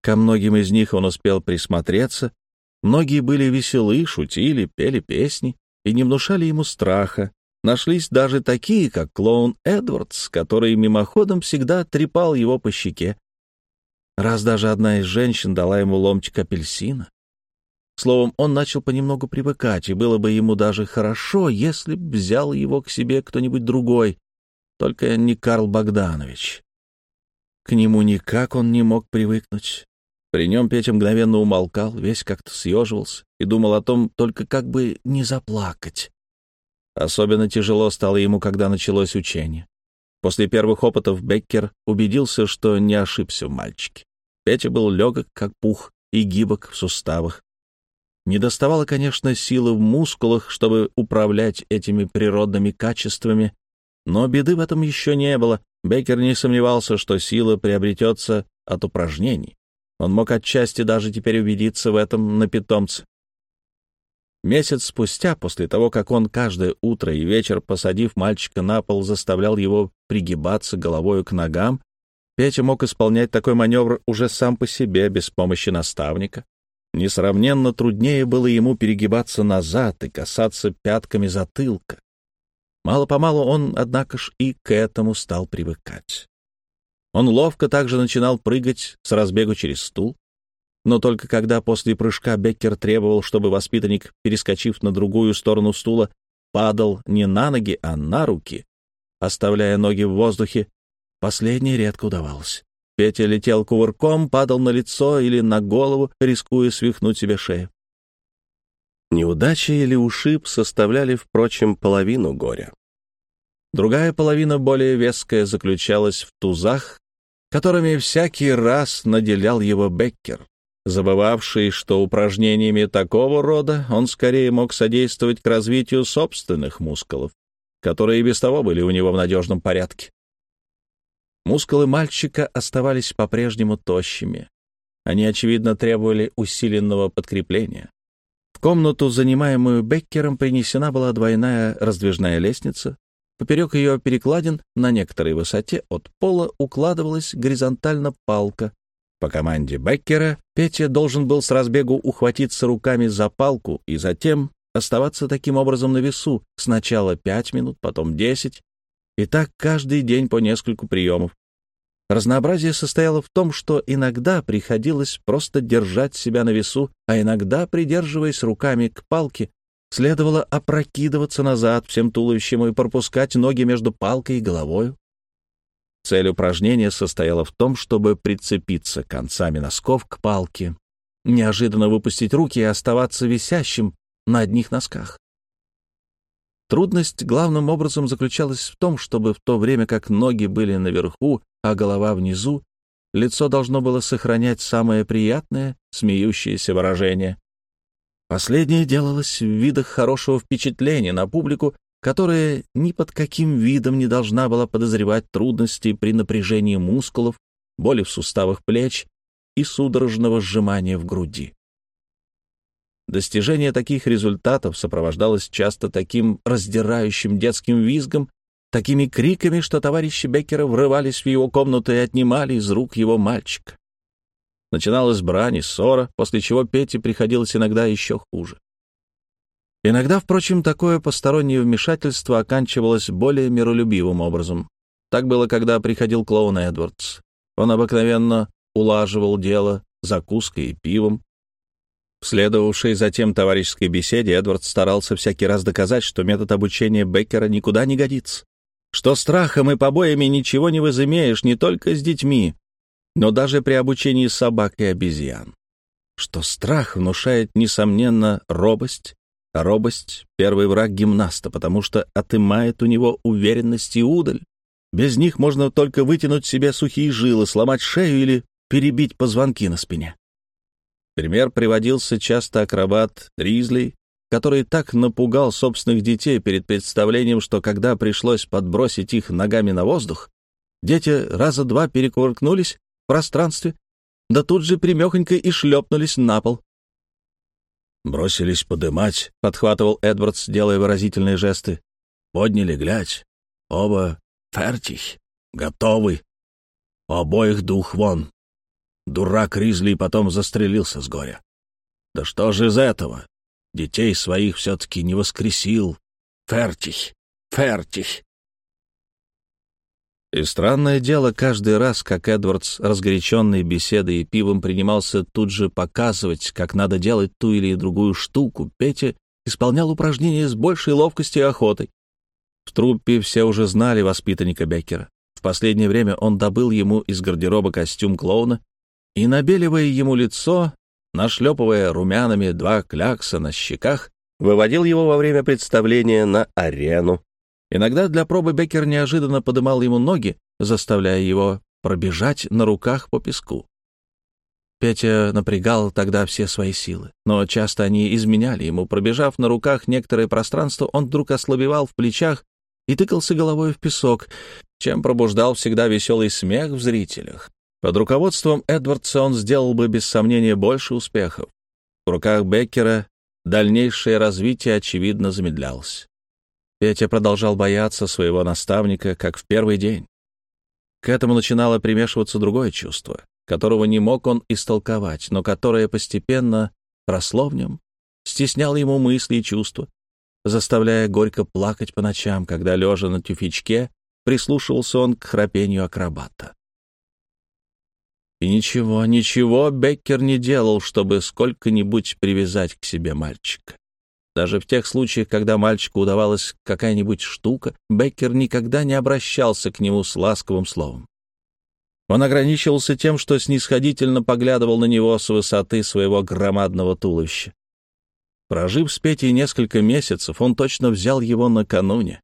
Ко многим из них он успел присмотреться, многие были веселы, шутили, пели песни и не внушали ему страха, Нашлись даже такие, как клоун Эдвардс, который мимоходом всегда трепал его по щеке. Раз даже одна из женщин дала ему ломтик апельсина. Словом, он начал понемногу привыкать, и было бы ему даже хорошо, если б взял его к себе кто-нибудь другой, только не Карл Богданович. К нему никак он не мог привыкнуть. При нем Петя мгновенно умолкал, весь как-то съеживался и думал о том, только как бы не заплакать. Особенно тяжело стало ему, когда началось учение. После первых опытов Беккер убедился, что не ошибся в мальчике. Петя был легок, как пух, и гибок в суставах. Не доставало, конечно, силы в мускулах, чтобы управлять этими природными качествами, но беды в этом еще не было. Беккер не сомневался, что сила приобретется от упражнений. Он мог отчасти даже теперь убедиться в этом на питомце. Месяц спустя, после того, как он каждое утро и вечер, посадив мальчика на пол, заставлял его пригибаться головою к ногам, Петя мог исполнять такой маневр уже сам по себе, без помощи наставника. Несравненно труднее было ему перегибаться назад и касаться пятками затылка. Мало-помалу он, однако ж, и к этому стал привыкать. Он ловко также начинал прыгать с разбегу через стул, но только когда после прыжка Беккер требовал, чтобы воспитанник, перескочив на другую сторону стула, падал не на ноги, а на руки, оставляя ноги в воздухе, последнее редко удавалось. Петя летел кувырком, падал на лицо или на голову, рискуя свихнуть себе шею. Неудача или ушиб составляли, впрочем, половину горя. Другая половина, более веская, заключалась в тузах, которыми всякий раз наделял его Беккер забывавший, что упражнениями такого рода он скорее мог содействовать к развитию собственных мускулов, которые и без того были у него в надежном порядке. Мускулы мальчика оставались по-прежнему тощими. Они, очевидно, требовали усиленного подкрепления. В комнату, занимаемую Беккером, принесена была двойная раздвижная лестница. Поперек ее перекладин на некоторой высоте от пола укладывалась горизонтально палка, по команде Беккера Петя должен был с разбегу ухватиться руками за палку и затем оставаться таким образом на весу сначала пять минут, потом десять, и так каждый день по нескольку приемов. Разнообразие состояло в том, что иногда приходилось просто держать себя на весу, а иногда, придерживаясь руками к палке, следовало опрокидываться назад всем туловищем и пропускать ноги между палкой и головой. Цель упражнения состояла в том, чтобы прицепиться концами носков к палке, неожиданно выпустить руки и оставаться висящим на одних носках. Трудность главным образом заключалась в том, чтобы в то время как ноги были наверху, а голова внизу, лицо должно было сохранять самое приятное, смеющееся выражение. Последнее делалось в видах хорошего впечатления на публику которая ни под каким видом не должна была подозревать трудности при напряжении мускулов, боли в суставах плеч и судорожного сжимания в груди. Достижение таких результатов сопровождалось часто таким раздирающим детским визгом, такими криками, что товарищи Беккера врывались в его комнату и отнимали из рук его мальчика. Начиналась брань и ссора, после чего Пете приходилось иногда еще хуже. Иногда, впрочем, такое постороннее вмешательство оканчивалось более миролюбивым образом. Так было, когда приходил клоун Эдвардс. Он обыкновенно улаживал дело закуской и пивом. В следовавшей затем товарищеской беседе Эдвард старался всякий раз доказать, что метод обучения Беккера никуда не годится, что страхом и побоями ничего не возымеешь не только с детьми, но даже при обучении собак и обезьян, что страх внушает, несомненно, робость, робость — первый враг гимнаста, потому что отымает у него уверенность и удаль. Без них можно только вытянуть себе сухие жилы, сломать шею или перебить позвонки на спине. Пример приводился часто акробат Ризли, который так напугал собственных детей перед представлением, что когда пришлось подбросить их ногами на воздух, дети раза два перекувыркнулись пространстве, да тут же примехонько и шлепнулись на пол. «Бросились подымать», — подхватывал Эдвардс, делая выразительные жесты. «Подняли, глядь. Оба фертих, готовы. У обоих дух вон. Дурак Ризли потом застрелился с горя. Да что же из этого? Детей своих все-таки не воскресил. Фертих, фертих. И странное дело, каждый раз, как Эдвардс, разгоряченный беседой и пивом, принимался тут же показывать, как надо делать ту или другую штуку, Петя исполнял упражнения с большей ловкостью и охотой. В труппе все уже знали воспитанника Беккера. В последнее время он добыл ему из гардероба костюм клоуна и, набеливая ему лицо, нашлепывая румянами два клякса на щеках, выводил его во время представления на арену. Иногда для пробы Беккер неожиданно подымал ему ноги, заставляя его пробежать на руках по песку. Петя напрягал тогда все свои силы, но часто они изменяли ему. Пробежав на руках некоторое пространство, он вдруг ослабевал в плечах и тыкался головой в песок, чем пробуждал всегда веселый смех в зрителях. Под руководством Эдвардса он сделал бы без сомнения больше успехов. В руках Беккера дальнейшее развитие, очевидно, замедлялось. Петя продолжал бояться своего наставника, как в первый день. К этому начинало примешиваться другое чувство, которого не мог он истолковать, но которое постепенно росло в нем, стесняло ему мысли и чувства, заставляя горько плакать по ночам, когда, лежа на тюфячке, прислушивался он к храпению акробата. И ничего, ничего Беккер не делал, чтобы сколько-нибудь привязать к себе мальчика. Даже в тех случаях, когда мальчику удавалась какая-нибудь штука, Беккер никогда не обращался к нему с ласковым словом. Он ограничивался тем, что снисходительно поглядывал на него с высоты своего громадного туловища. Прожив с Петей несколько месяцев, он точно взял его накануне.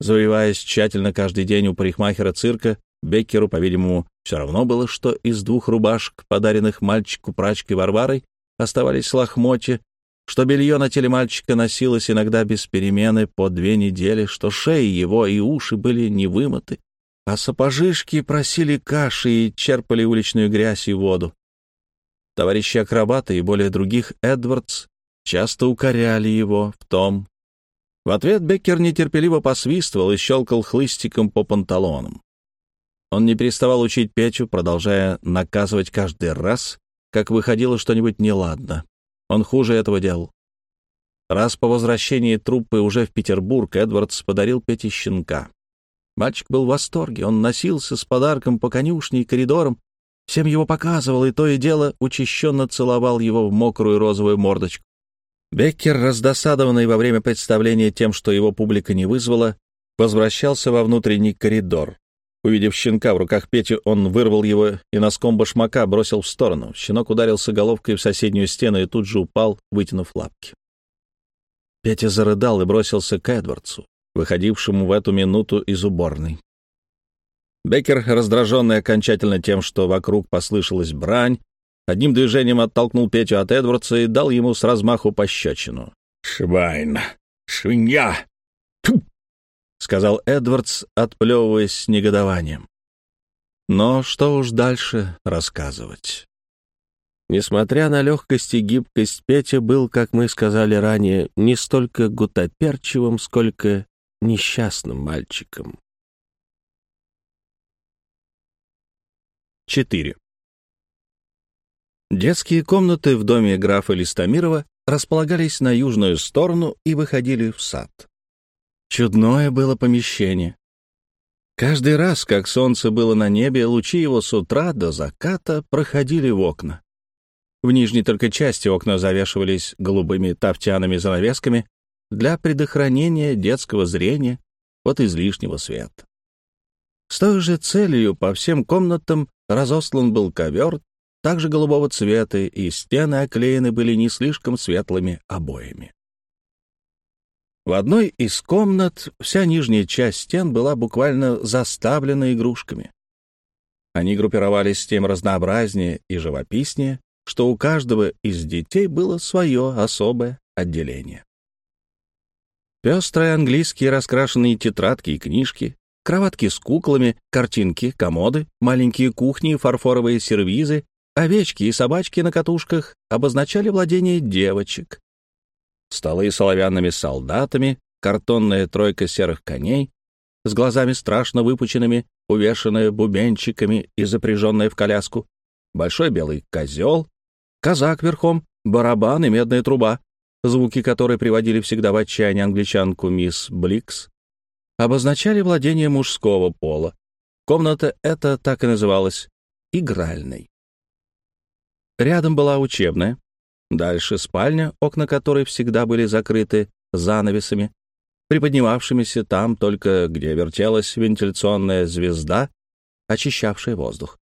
Завиваясь тщательно каждый день у парикмахера цирка, Беккеру, по-видимому, все равно было, что из двух рубашек, подаренных мальчику прачкой Варварой, оставались лохмотья, что белье на теле мальчика носилось иногда без перемены по две недели, что шеи его и уши были не вымыты, а сапожишки просили каши и черпали уличную грязь и воду. Товарищи акробаты и более других Эдвардс часто укоряли его в том. В ответ Беккер нетерпеливо посвистывал и щелкал хлыстиком по панталонам. Он не переставал учить Петю, продолжая наказывать каждый раз, как выходило что-нибудь неладно. Он хуже этого делал. Раз по возвращении труппы уже в Петербург Эдвардс подарил Пете щенка. Мальчик был в восторге, он носился с подарком по конюшне и коридорам, всем его показывал, и то и дело учащенно целовал его в мокрую розовую мордочку. Беккер, раздосадованный во время представления тем, что его публика не вызвала, возвращался во внутренний коридор. Увидев щенка в руках Пети, он вырвал его и носком башмака бросил в сторону. Щенок ударился головкой в соседнюю стену и тут же упал, вытянув лапки. Петя зарыдал и бросился к Эдвардсу, выходившему в эту минуту из уборной. Беккер, раздраженный окончательно тем, что вокруг послышалась брань, одним движением оттолкнул Петю от Эдвардса и дал ему с размаху пощечину. «Швайн! Свинья! — сказал Эдвардс, отплевываясь с негодованием. Но что уж дальше рассказывать. Несмотря на легкость и гибкость, Петя был, как мы сказали ранее, не столько гутоперчивым, сколько несчастным мальчиком. 4. Детские комнаты в доме графа Листомирова располагались на южную сторону и выходили в сад. Чудное было помещение. Каждый раз, как солнце было на небе, лучи его с утра до заката проходили в окна. В нижней только части окна завешивались голубыми тафтяными-занавесками для предохранения детского зрения от излишнего света. С той же целью по всем комнатам разослан был ковер, также голубого цвета, и стены оклеены были не слишком светлыми обоями. В одной из комнат вся нижняя часть стен была буквально заставлена игрушками. Они группировались тем разнообразнее и живописнее, что у каждого из детей было свое особое, отделения. Пестрые английские раскрашенные тетрадки и книжки, кроватки с куклами, картинки, комоды, маленькие кухни, фарфоровые сервизы, овечки и собачки на катушках обозначали владение девочек. Столы с оловянными солдатами, картонная тройка серых коней, с глазами страшно выпученными, увешанная бубенчиками и запряженная в коляску, большой белый козел, казак верхом, барабан и медная труба, звуки которой приводили всегда в отчаяние англичанку мисс Бликс, обозначали владение мужского пола. Комната эта так и называлась — игральной. Рядом была учебная, дальше спальня, окна которой всегда были закрыты занавесами, приподнимавшимися там только, где вертелась вентиляционная звезда, очищавшая воздух.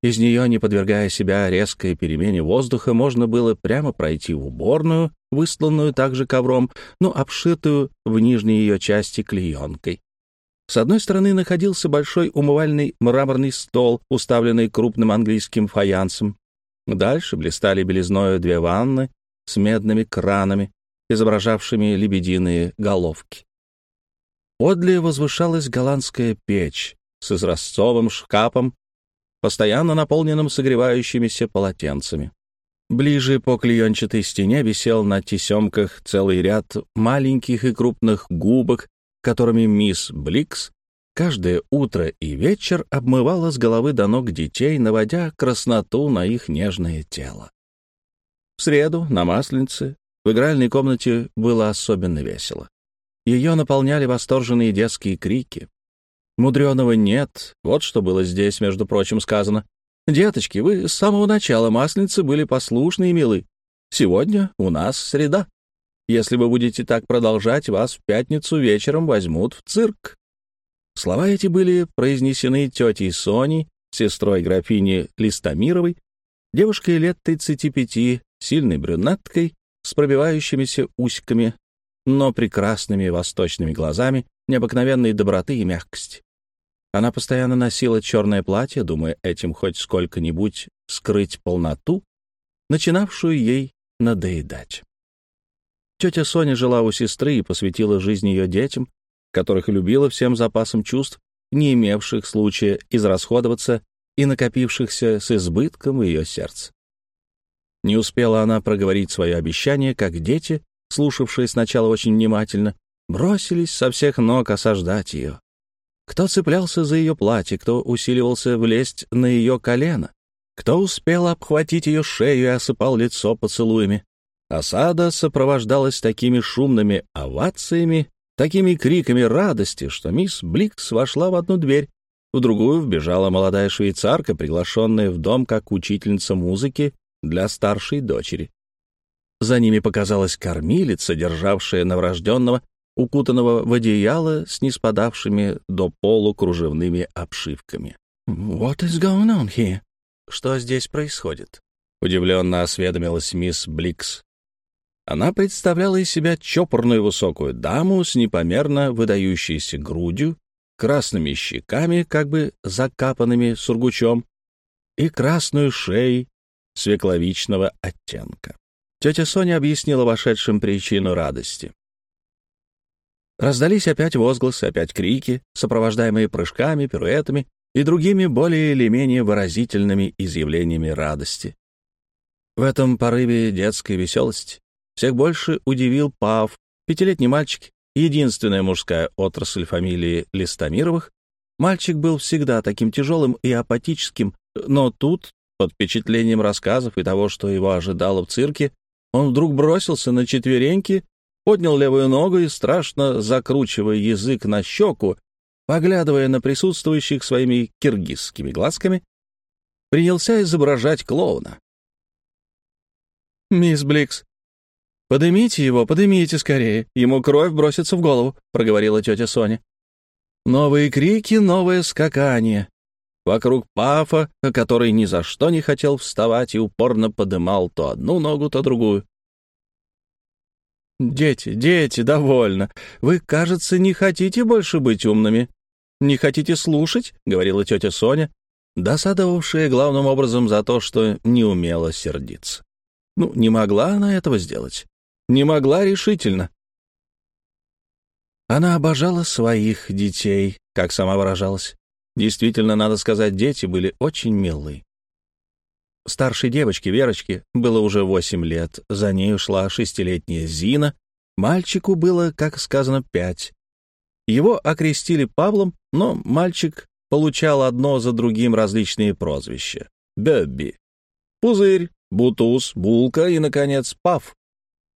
Из нее, не подвергая себя резкой перемене воздуха, можно было прямо пройти в уборную, выстланную также ковром, но обшитую в нижней ее части клеенкой. С одной стороны находился большой умывальный мраморный стол, уставленный крупным английским фаянсом. Дальше блистали белизною две ванны с медными кранами, изображавшими лебединые головки. Подле возвышалась голландская печь с изразцовым шкафом постоянно наполненным согревающимися полотенцами. Ближе по клеенчатой стене висел на тесемках целый ряд маленьких и крупных губок, которыми мисс Бликс каждое утро и вечер обмывала с головы до ног детей, наводя красноту на их нежное тело. В среду, на Масленице, в игральной комнате было особенно весело. Ее наполняли восторженные детские крики. Мудреного нет. Вот что было здесь, между прочим, сказано. Деточки, вы с самого начала масленицы были послушны и милы. Сегодня у нас среда. Если вы будете так продолжать, вас в пятницу вечером возьмут в цирк. Слова эти были произнесены тетей Соней, сестрой графини Листомировой, девушкой лет 35, сильной брюнеткой, с пробивающимися усиками, но прекрасными восточными глазами, необыкновенной доброты и мягкости. Она постоянно носила черное платье, думая этим хоть сколько-нибудь скрыть полноту, начинавшую ей надоедать. Тетя Соня жила у сестры и посвятила жизнь ее детям, которых любила всем запасом чувств, не имевших случая израсходоваться и накопившихся с избытком в ее сердце. Не успела она проговорить свое обещание, как дети, слушавшие сначала очень внимательно, бросились со всех ног осаждать ее. Кто цеплялся за ее платье, кто усиливался влезть на ее колено, кто успел обхватить ее шею и осыпал лицо поцелуями. Осада сопровождалась такими шумными овациями, такими криками радости, что мисс Бликс вошла в одну дверь, в другую вбежала молодая швейцарка, приглашенная в дом как учительница музыки для старшей дочери. За ними показалась кормилица, державшая новорожденного укутанного в одеяло с неспадавшими до полу кружевными обшивками. «What is going on here?» «Что здесь происходит?» — удивленно осведомилась мисс Бликс. Она представляла из себя чопорную высокую даму с непомерно выдающейся грудью, красными щеками, как бы закапанными сургучом, и красную шеей свекловичного оттенка. Тетя Соня объяснила вошедшим причину радости. Раздались опять возгласы, опять крики, сопровождаемые прыжками, пируэтами и другими более или менее выразительными изъявлениями радости. В этом порыве детской веселости всех больше удивил Пав, пятилетний мальчик, единственная мужская отрасль фамилии Листомировых. Мальчик был всегда таким тяжелым и апатическим, но тут, под впечатлением рассказов и того, что его ожидало в цирке, он вдруг бросился на четвереньки поднял левую ногу и, страшно закручивая язык на щеку, поглядывая на присутствующих своими киргизскими глазками, принялся изображать клоуна. «Мисс Бликс, подымите его, подымите скорее, ему кровь бросится в голову», — проговорила тетя Соня. Новые крики, новое скакание. Вокруг Пафа, который ни за что не хотел вставать и упорно подымал то одну ногу, то другую. «Дети, дети, довольно. Вы, кажется, не хотите больше быть умными. Не хотите слушать?» — говорила тетя Соня, досадовавшая главным образом за то, что не умела сердиться. Ну, не могла она этого сделать. Не могла решительно. Она обожала своих детей, как сама выражалась. Действительно, надо сказать, дети были очень милы. Старшей девочке, Верочке, было уже восемь лет, за ней ушла шестилетняя Зина, мальчику было, как сказано, пять. Его окрестили Павлом, но мальчик получал одно за другим различные прозвища. Бебби, Пузырь, Бутуз, Булка и, наконец, Пав,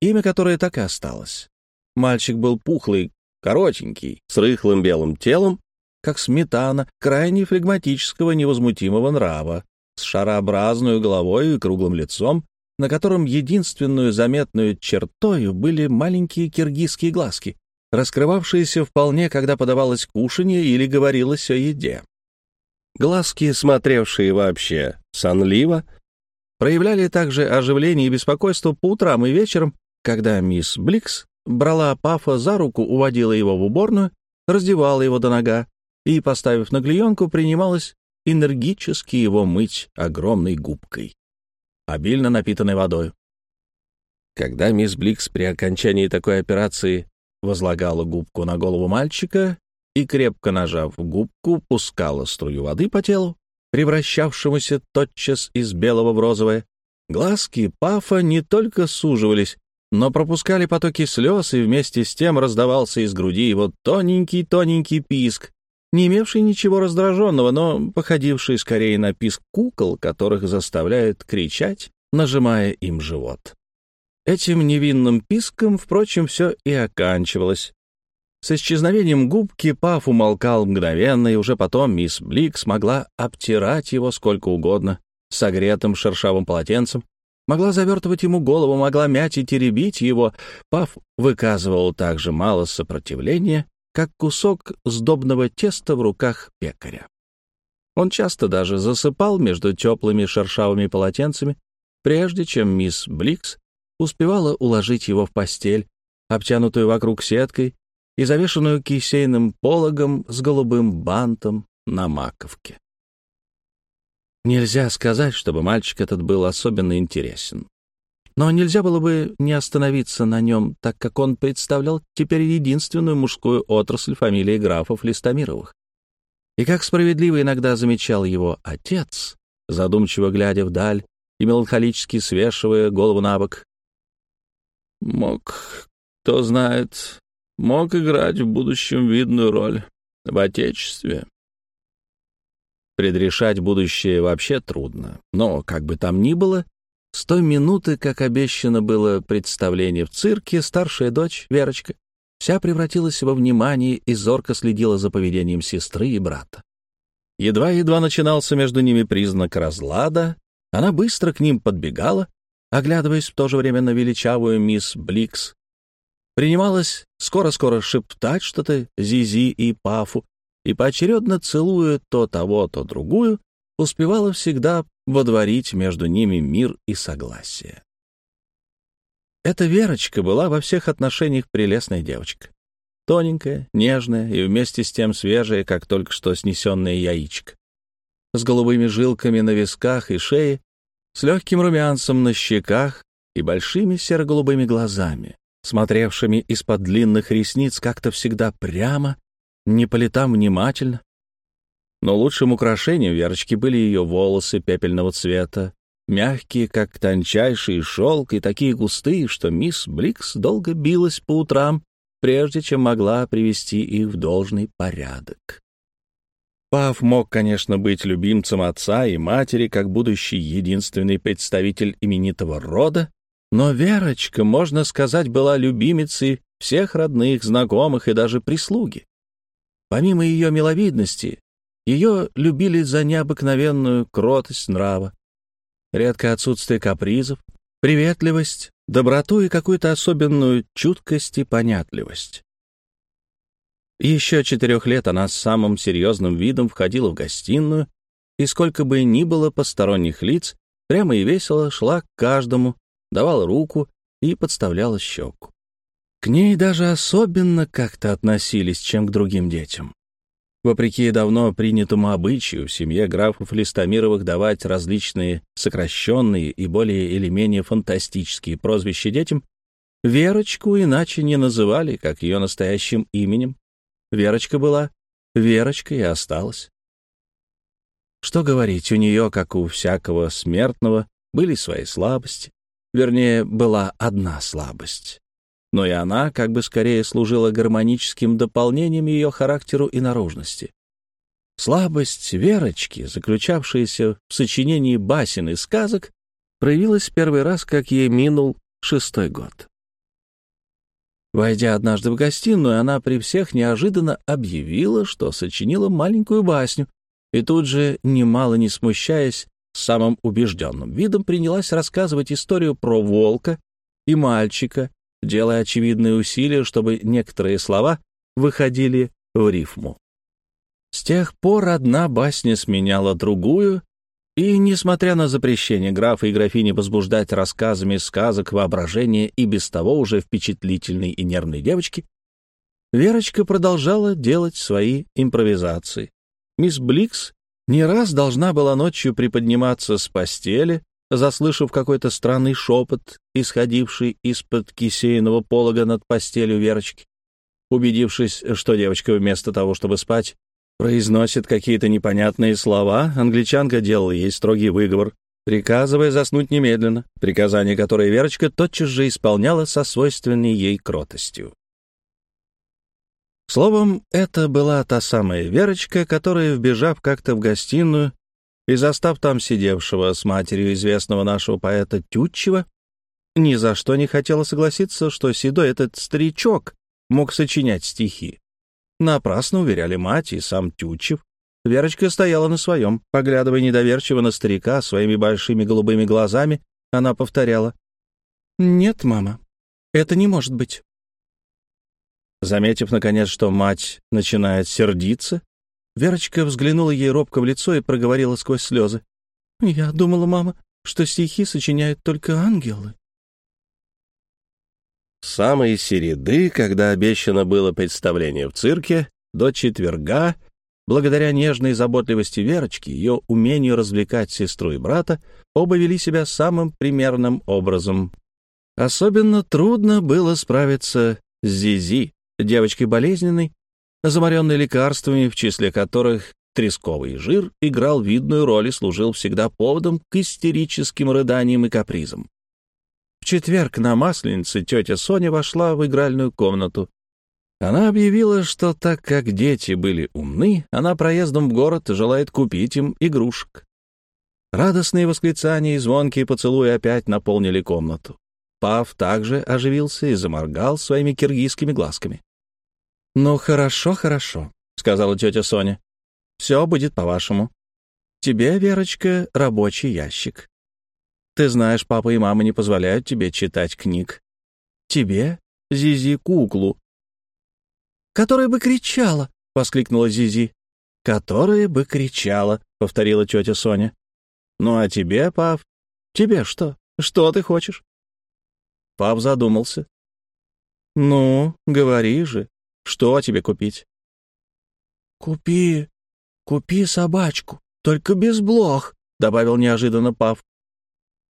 имя которое так и осталось. Мальчик был пухлый, коротенький, с рыхлым белым телом, как сметана, крайне флегматического невозмутимого нрава, с шарообразной головой и круглым лицом, на котором единственную заметную чертою были маленькие киргизские глазки, раскрывавшиеся вполне, когда подавалось кушанье или говорилось о еде. Глазки, смотревшие вообще сонливо, проявляли также оживление и беспокойство по утрам и вечером, когда мисс Бликс брала Пафа за руку, уводила его в уборную, раздевала его до нога и, поставив на клеенку, принималась энергически его мыть огромной губкой, обильно напитанной водой. Когда мисс Бликс при окончании такой операции возлагала губку на голову мальчика и, крепко нажав губку, пускала струю воды по телу, превращавшемуся тотчас из белого в розовое, глазки Пафа не только суживались, но пропускали потоки слез, и вместе с тем раздавался из груди его тоненький-тоненький писк, не имевший ничего раздраженного, но походивший скорее на писк кукол, которых заставляют кричать, нажимая им живот. Этим невинным писком, впрочем, все и оканчивалось. С исчезновением губки Паф умолкал мгновенно, и уже потом мисс Блик смогла обтирать его сколько угодно, согретым шершавым полотенцем, могла завертывать ему голову, могла мять и теребить его. Паф выказывал также мало сопротивления, как кусок сдобного теста в руках пекаря. Он часто даже засыпал между теплыми шершавыми полотенцами, прежде чем мисс Бликс успевала уложить его в постель, обтянутую вокруг сеткой и завешенную кисейным пологом с голубым бантом на маковке. Нельзя сказать, чтобы мальчик этот был особенно интересен. Но нельзя было бы не остановиться на нем, так как он представлял теперь единственную мужскую отрасль фамилии графов Листомировых. И как справедливо иногда замечал его отец, задумчиво глядя вдаль и меланхолически свешивая голову на бок. Мог, кто знает, мог играть в будущем видную роль в Отечестве. Предрешать будущее вообще трудно, но, как бы там ни было, с той минуты, как обещано было представление в цирке, старшая дочь, Верочка, вся превратилась во внимание и зорко следила за поведением сестры и брата. Едва-едва начинался между ними признак разлада, она быстро к ним подбегала, оглядываясь в то же время на величавую мисс Бликс, принималась скоро-скоро шептать что-то Зизи и Пафу, и поочередно целуя то того, то другую, успевала всегда водворить между ними мир и согласие. Эта Верочка была во всех отношениях прелестная девочка. Тоненькая, нежная и вместе с тем свежая, как только что снесенное яичко. С голубыми жилками на висках и шее, с легким румянцем на щеках и большими серо-голубыми глазами, смотревшими из-под длинных ресниц как-то всегда прямо, не по летам внимательно, но лучшим украшением Верочки были ее волосы пепельного цвета, мягкие, как тончайший шелк, и такие густые, что мисс Бликс долго билась по утрам, прежде чем могла привести их в должный порядок. Пав мог, конечно, быть любимцем отца и матери, как будущий единственный представитель именитого рода, но Верочка, можно сказать, была любимицей всех родных, знакомых и даже прислуги. Помимо ее миловидности, ее любили за необыкновенную кротость нрава, редкое отсутствие капризов, приветливость, доброту и какую-то особенную чуткость и понятливость. Еще четырех лет она с самым серьезным видом входила в гостиную, и сколько бы ни было посторонних лиц, прямо и весело шла к каждому, давала руку и подставляла щеку. К ней даже особенно как-то относились, чем к другим детям. Вопреки давно принятому обычаю в семье графов Листомировых давать различные сокращенные и более или менее фантастические прозвища детям, Верочку иначе не называли, как ее настоящим именем. Верочка была Верочкой и осталась. Что говорить, у нее, как у всякого смертного, были свои слабости. Вернее, была одна слабость. Но и она как бы скорее служила гармоническим дополнением ее характеру и наружности. Слабость Верочки, заключавшаяся в сочинении басен и сказок, проявилась первый раз, как ей минул шестой год. Войдя однажды в гостиную, она при всех неожиданно объявила, что сочинила маленькую басню, и тут же, немало не смущаясь, самым убежденным видом принялась рассказывать историю про волка и мальчика, делая очевидные усилия, чтобы некоторые слова выходили в рифму. С тех пор одна басня сменяла другую, и, несмотря на запрещение графа и графини возбуждать рассказами сказок воображения и без того уже впечатлительной и нервной девочки, Верочка продолжала делать свои импровизации. Мисс Бликс не раз должна была ночью приподниматься с постели, заслышав какой-то странный шепот, исходивший из-под кисейного полога над постелью Верочки. Убедившись, что девочка вместо того, чтобы спать, произносит какие-то непонятные слова, англичанка делала ей строгий выговор, приказывая заснуть немедленно, приказание которое Верочка тотчас же исполняла со свойственной ей кротостью. Словом, это была та самая Верочка, которая, вбежав как-то в гостиную и застав там сидевшего с матерью известного нашего поэта Тютчева, ни за что не хотела согласиться, что седой этот старичок мог сочинять стихи. Напрасно уверяли мать и сам Тютчев. Верочка стояла на своем, поглядывая недоверчиво на старика своими большими голубыми глазами, она повторяла. «Нет, мама, это не может быть». Заметив, наконец, что мать начинает сердиться, Верочка взглянула ей робко в лицо и проговорила сквозь слезы. «Я думала, мама, что стихи сочиняют только ангелы». С самой середы, когда обещано было представление в цирке, до четверга, благодаря нежной заботливости Верочки, ее умению развлекать сестру и брата, оба вели себя самым примерным образом. Особенно трудно было справиться с Зизи, девочкой болезненной, заморенной лекарствами, в числе которых тресковый жир играл видную роль и служил всегда поводом к истерическим рыданиям и капризам. В четверг на Масленице тетя Соня вошла в игральную комнату. Она объявила, что так как дети были умны, она проездом в город желает купить им игрушек. Радостные восклицания и звонкие поцелуи опять наполнили комнату. Пав также оживился и заморгал своими киргизскими глазками. «Ну, хорошо, хорошо», — сказала тетя Соня. «Все будет по-вашему. Тебе, Верочка, рабочий ящик. Ты знаешь, папа и мама не позволяют тебе читать книг. Тебе, Зизи, куклу. «Которая бы кричала!» — воскликнула Зизи. «Которая бы кричала!» — повторила тетя Соня. «Ну а тебе, пап? Тебе что? Что ты хочешь?» Пап задумался. «Ну, говори же, что тебе купить?» «Купи, купи собачку, только без блох», — добавил неожиданно Пав.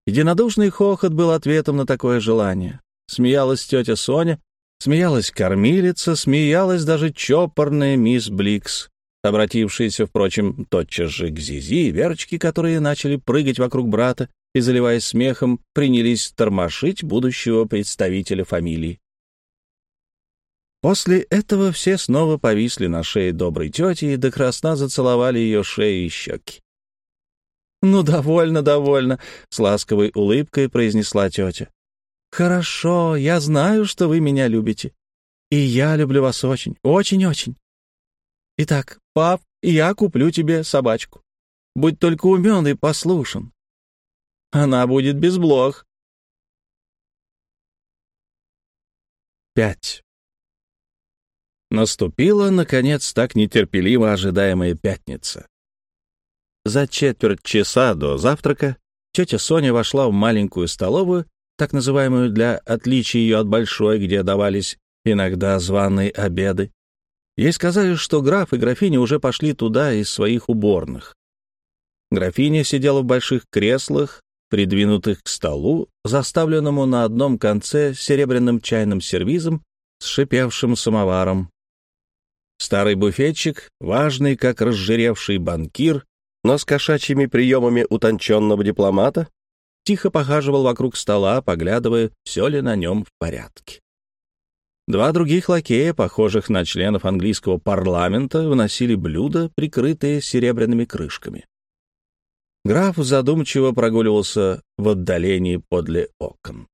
Единодушный хохот был ответом на такое желание. Смеялась тетя Соня, смеялась кормилица, смеялась даже чопорная мисс Бликс, обратившаяся, впрочем, тотчас же к Зизи и Верочке, которые начали прыгать вокруг брата и, заливаясь смехом, принялись тормошить будущего представителя фамилии. После этого все снова повисли на шее доброй тети и до красна зацеловали ее шею и щеки. «Ну, довольно, довольно», — с ласковой улыбкой произнесла тетя. «Хорошо, я знаю, что вы меня любите. И я люблю вас очень, очень-очень. Итак, пап, я куплю тебе собачку. Будь только умен и послушен. Она будет без блох». Пять. Наступила, наконец, так нетерпеливо ожидаемая пятница. За четверть часа до завтрака тетя Соня вошла в маленькую столовую, так называемую для отличия ее от большой, где давались иногда званые обеды. Ей сказали, что граф и графиня уже пошли туда из своих уборных. Графиня сидела в больших креслах, придвинутых к столу, заставленному на одном конце серебряным чайным сервизом с шипевшим самоваром. Старый буфетчик, важный, как разжиревший банкир, но с кошачьими приемами утонченного дипломата, тихо похаживал вокруг стола, поглядывая, все ли на нем в порядке. Два других лакея, похожих на членов английского парламента, выносили блюда, прикрытые серебряными крышками. Граф задумчиво прогуливался в отдалении подле окон.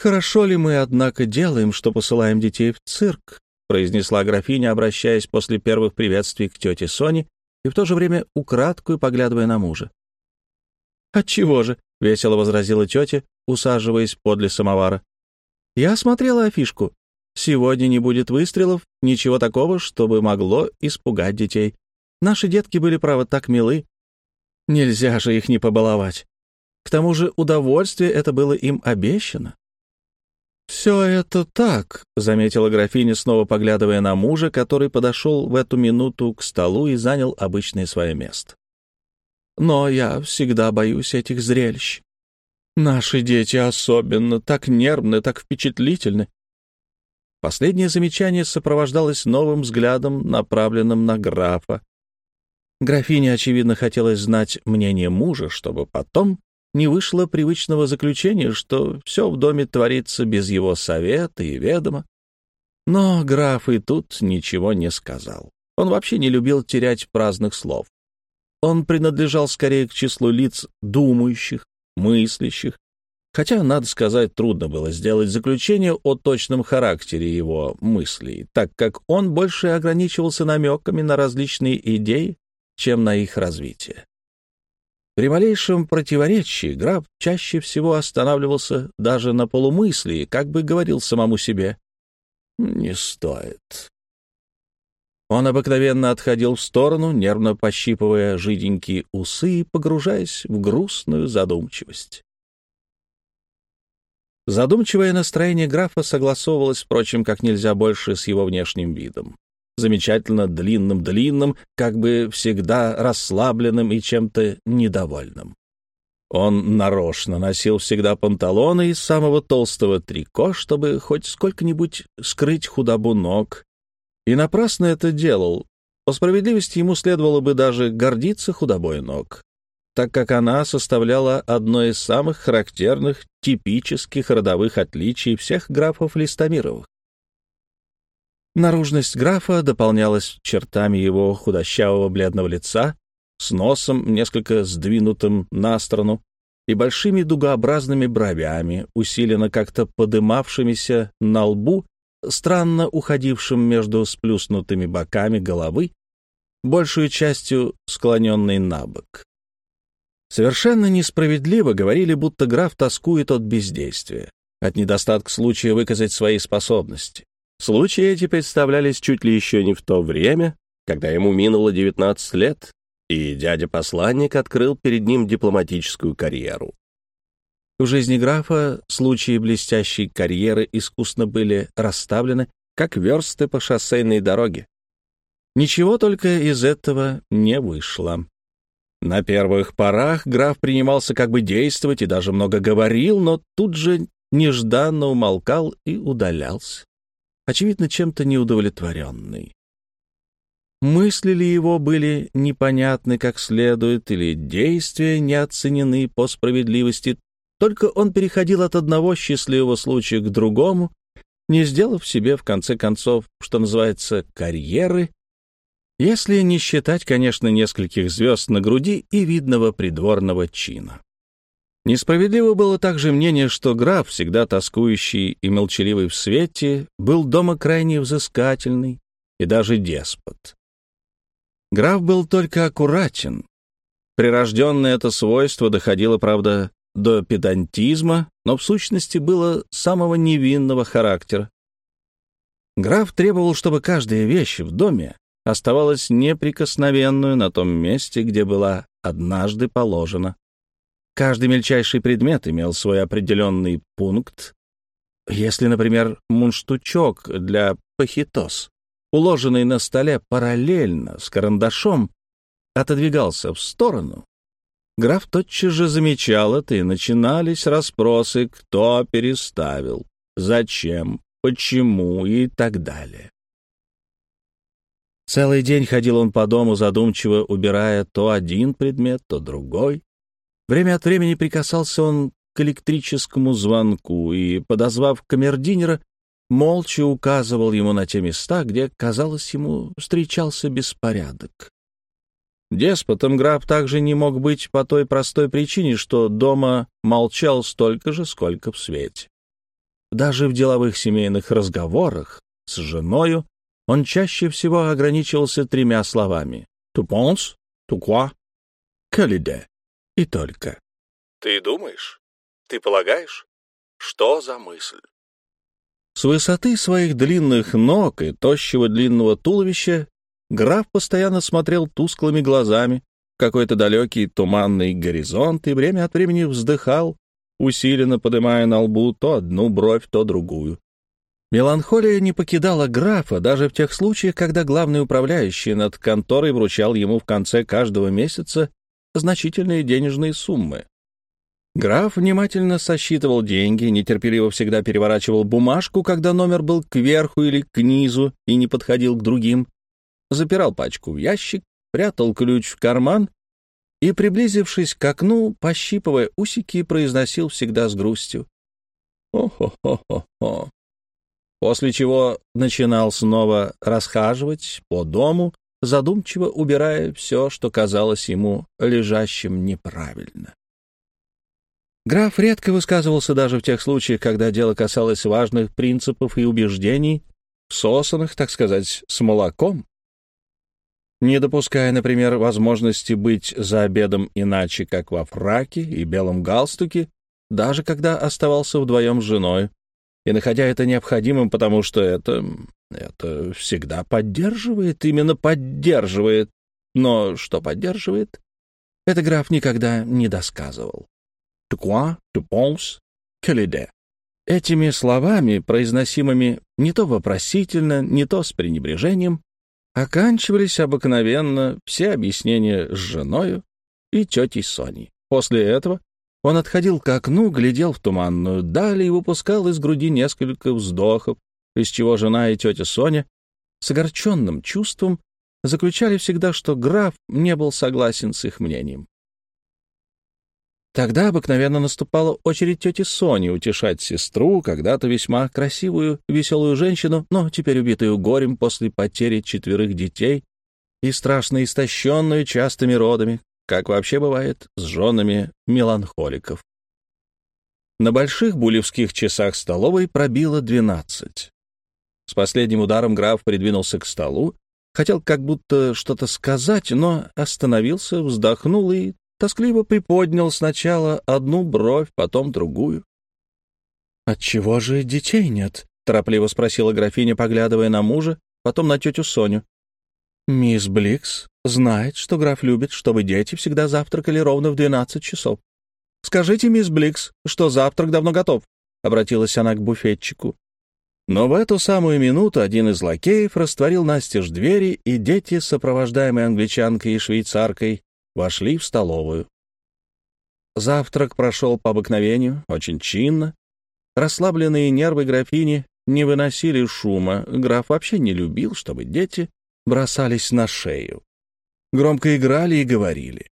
«Хорошо ли мы, однако, делаем, что посылаем детей в цирк?» — произнесла графиня, обращаясь после первых приветствий к тете Соне и в то же время украдкую поглядывая на мужа. «Отчего же?» — весело возразила тетя, усаживаясь подле самовара. «Я смотрела афишку. Сегодня не будет выстрелов, ничего такого, чтобы могло испугать детей. Наши детки были, право, так милы. Нельзя же их не побаловать. К тому же удовольствие это было им обещано. «Все это так», — заметила графиня, снова поглядывая на мужа, который подошел в эту минуту к столу и занял обычное свое место. «Но я всегда боюсь этих зрелищ. Наши дети особенно так нервны, так впечатлительны». Последнее замечание сопровождалось новым взглядом, направленным на графа. Графине, очевидно, хотелось знать мнение мужа, чтобы потом не вышло привычного заключения, что все в доме творится без его совета и ведома. Но граф и тут ничего не сказал. Он вообще не любил терять праздных слов. Он принадлежал скорее к числу лиц думающих, мыслящих, хотя, надо сказать, трудно было сделать заключение о точном характере его мыслей, так как он больше ограничивался намеками на различные идеи, чем на их развитие. При малейшем противоречии граф чаще всего останавливался даже на полумыслии, как бы говорил самому себе «не стоит». Он обыкновенно отходил в сторону, нервно пощипывая жиденькие усы и погружаясь в грустную задумчивость. Задумчивое настроение графа согласовывалось, впрочем, как нельзя больше с его внешним видом замечательно длинным-длинным, как бы всегда расслабленным и чем-то недовольным. Он нарочно носил всегда панталоны из самого толстого трико, чтобы хоть сколько-нибудь скрыть худобу ног. И напрасно это делал. По справедливости ему следовало бы даже гордиться худобой ног, так как она составляла одно из самых характерных, типических родовых отличий всех графов Листомировых. Наружность графа дополнялась чертами его худощавого бледного лица, с носом, несколько сдвинутым на сторону, и большими дугообразными бровями, усиленно как-то подымавшимися на лбу, странно уходившим между сплюснутыми боками головы, большую частью склоненной на бок. Совершенно несправедливо говорили, будто граф тоскует от бездействия, от недостатка случая выказать свои способности. Случаи эти представлялись чуть ли еще не в то время, когда ему минуло 19 лет, и дядя-посланник открыл перед ним дипломатическую карьеру. В жизни графа случаи блестящей карьеры искусно были расставлены, как версты по шоссейной дороге. Ничего только из этого не вышло. На первых порах граф принимался как бы действовать и даже много говорил, но тут же нежданно умолкал и удалялся очевидно, чем-то неудовлетворенный. Мысли ли его были непонятны как следует, или действия не оценены по справедливости, только он переходил от одного счастливого случая к другому, не сделав себе, в конце концов, что называется, карьеры, если не считать, конечно, нескольких звезд на груди и видного придворного чина. Несправедливо было также мнение, что граф, всегда тоскующий и молчаливый в свете, был дома крайне взыскательный и даже деспот. Граф был только аккуратен. Прирожденное это свойство доходило, правда, до педантизма, но в сущности было самого невинного характера. Граф требовал, чтобы каждая вещь в доме оставалась неприкосновенную на том месте, где была однажды положена. Каждый мельчайший предмет имел свой определенный пункт. Если, например, мунштучок для пахитос, уложенный на столе параллельно с карандашом, отодвигался в сторону, Граф тотчас же замечал это, и начинались расспросы, кто переставил, зачем, почему и так далее. Целый день ходил он по дому, задумчиво убирая то один предмет, то другой. Время от времени прикасался он к электрическому звонку и, подозвав камердинера, молча указывал ему на те места, где, казалось ему, встречался беспорядок. Деспотом граф также не мог быть по той простой причине, что дома молчал столько же, сколько в свете. Даже в деловых семейных разговорах с женою он чаще всего ограничивался тремя словами «Tu penses? Tu quoi? Que И только. «Ты думаешь? Ты полагаешь? Что за мысль?» С высоты своих длинных ног и тощего длинного туловища граф постоянно смотрел тусклыми глазами в какой-то далекий туманный горизонт и время от времени вздыхал, усиленно поднимая на лбу то одну бровь, то другую. Меланхолия не покидала графа даже в тех случаях, когда главный управляющий над конторой вручал ему в конце каждого месяца значительные денежные суммы. Граф внимательно сосчитывал деньги, нетерпеливо всегда переворачивал бумажку, когда номер был кверху или к низу и не подходил к другим, запирал пачку в ящик, прятал ключ в карман и, приблизившись к окну, пощипывая усики, произносил всегда с грустью. «О-хо-хо-хо-хо!» После чего начинал снова расхаживать по дому, задумчиво убирая все, что казалось ему лежащим неправильно. Граф редко высказывался даже в тех случаях, когда дело касалось важных принципов и убеждений, сосанных, так сказать, с молоком. Не допуская, например, возможности быть за обедом иначе, как во фраке и белом галстуке, даже когда оставался вдвоем с женой, и находя это необходимым, потому что это... это всегда поддерживает, именно поддерживает. Но что поддерживает? Это граф никогда не досказывал. «Tu crois? Tu penses? Quelle Этими словами, произносимыми не то вопросительно, не то с пренебрежением, оканчивались обыкновенно все объяснения с женою и тетей Соней. После этого он отходил к окну, глядел в туманную даль и выпускал из груди несколько вздохов, из чего жена и тетя Соня с огорченным чувством заключали всегда, что граф не был согласен с их мнением. Тогда обыкновенно наступала очередь тети Сони утешать сестру, когда-то весьма красивую, веселую женщину, но теперь убитую горем после потери четверых детей и страшно истощенную частыми родами, как вообще бывает с женами меланхоликов. На больших булевских часах столовой пробило двенадцать. С последним ударом граф придвинулся к столу, хотел как будто что-то сказать, но остановился, вздохнул и тоскливо приподнял сначала одну бровь, потом другую. «Отчего же детей нет?» — торопливо спросила графиня, поглядывая на мужа, потом на тетю Соню. «Мисс Бликс знает, что граф любит, чтобы дети всегда завтракали ровно в двенадцать часов. Скажите, мисс Бликс, что завтрак давно готов», — обратилась она к буфетчику. Но в эту самую минуту один из лакеев растворил настежь двери, и дети, сопровождаемые англичанкой и швейцаркой, вошли в столовую. Завтрак прошел по обыкновению, очень чинно. Расслабленные нервы графини не выносили шума. Граф вообще не любил, чтобы дети бросались на шею. Громко играли и говорили.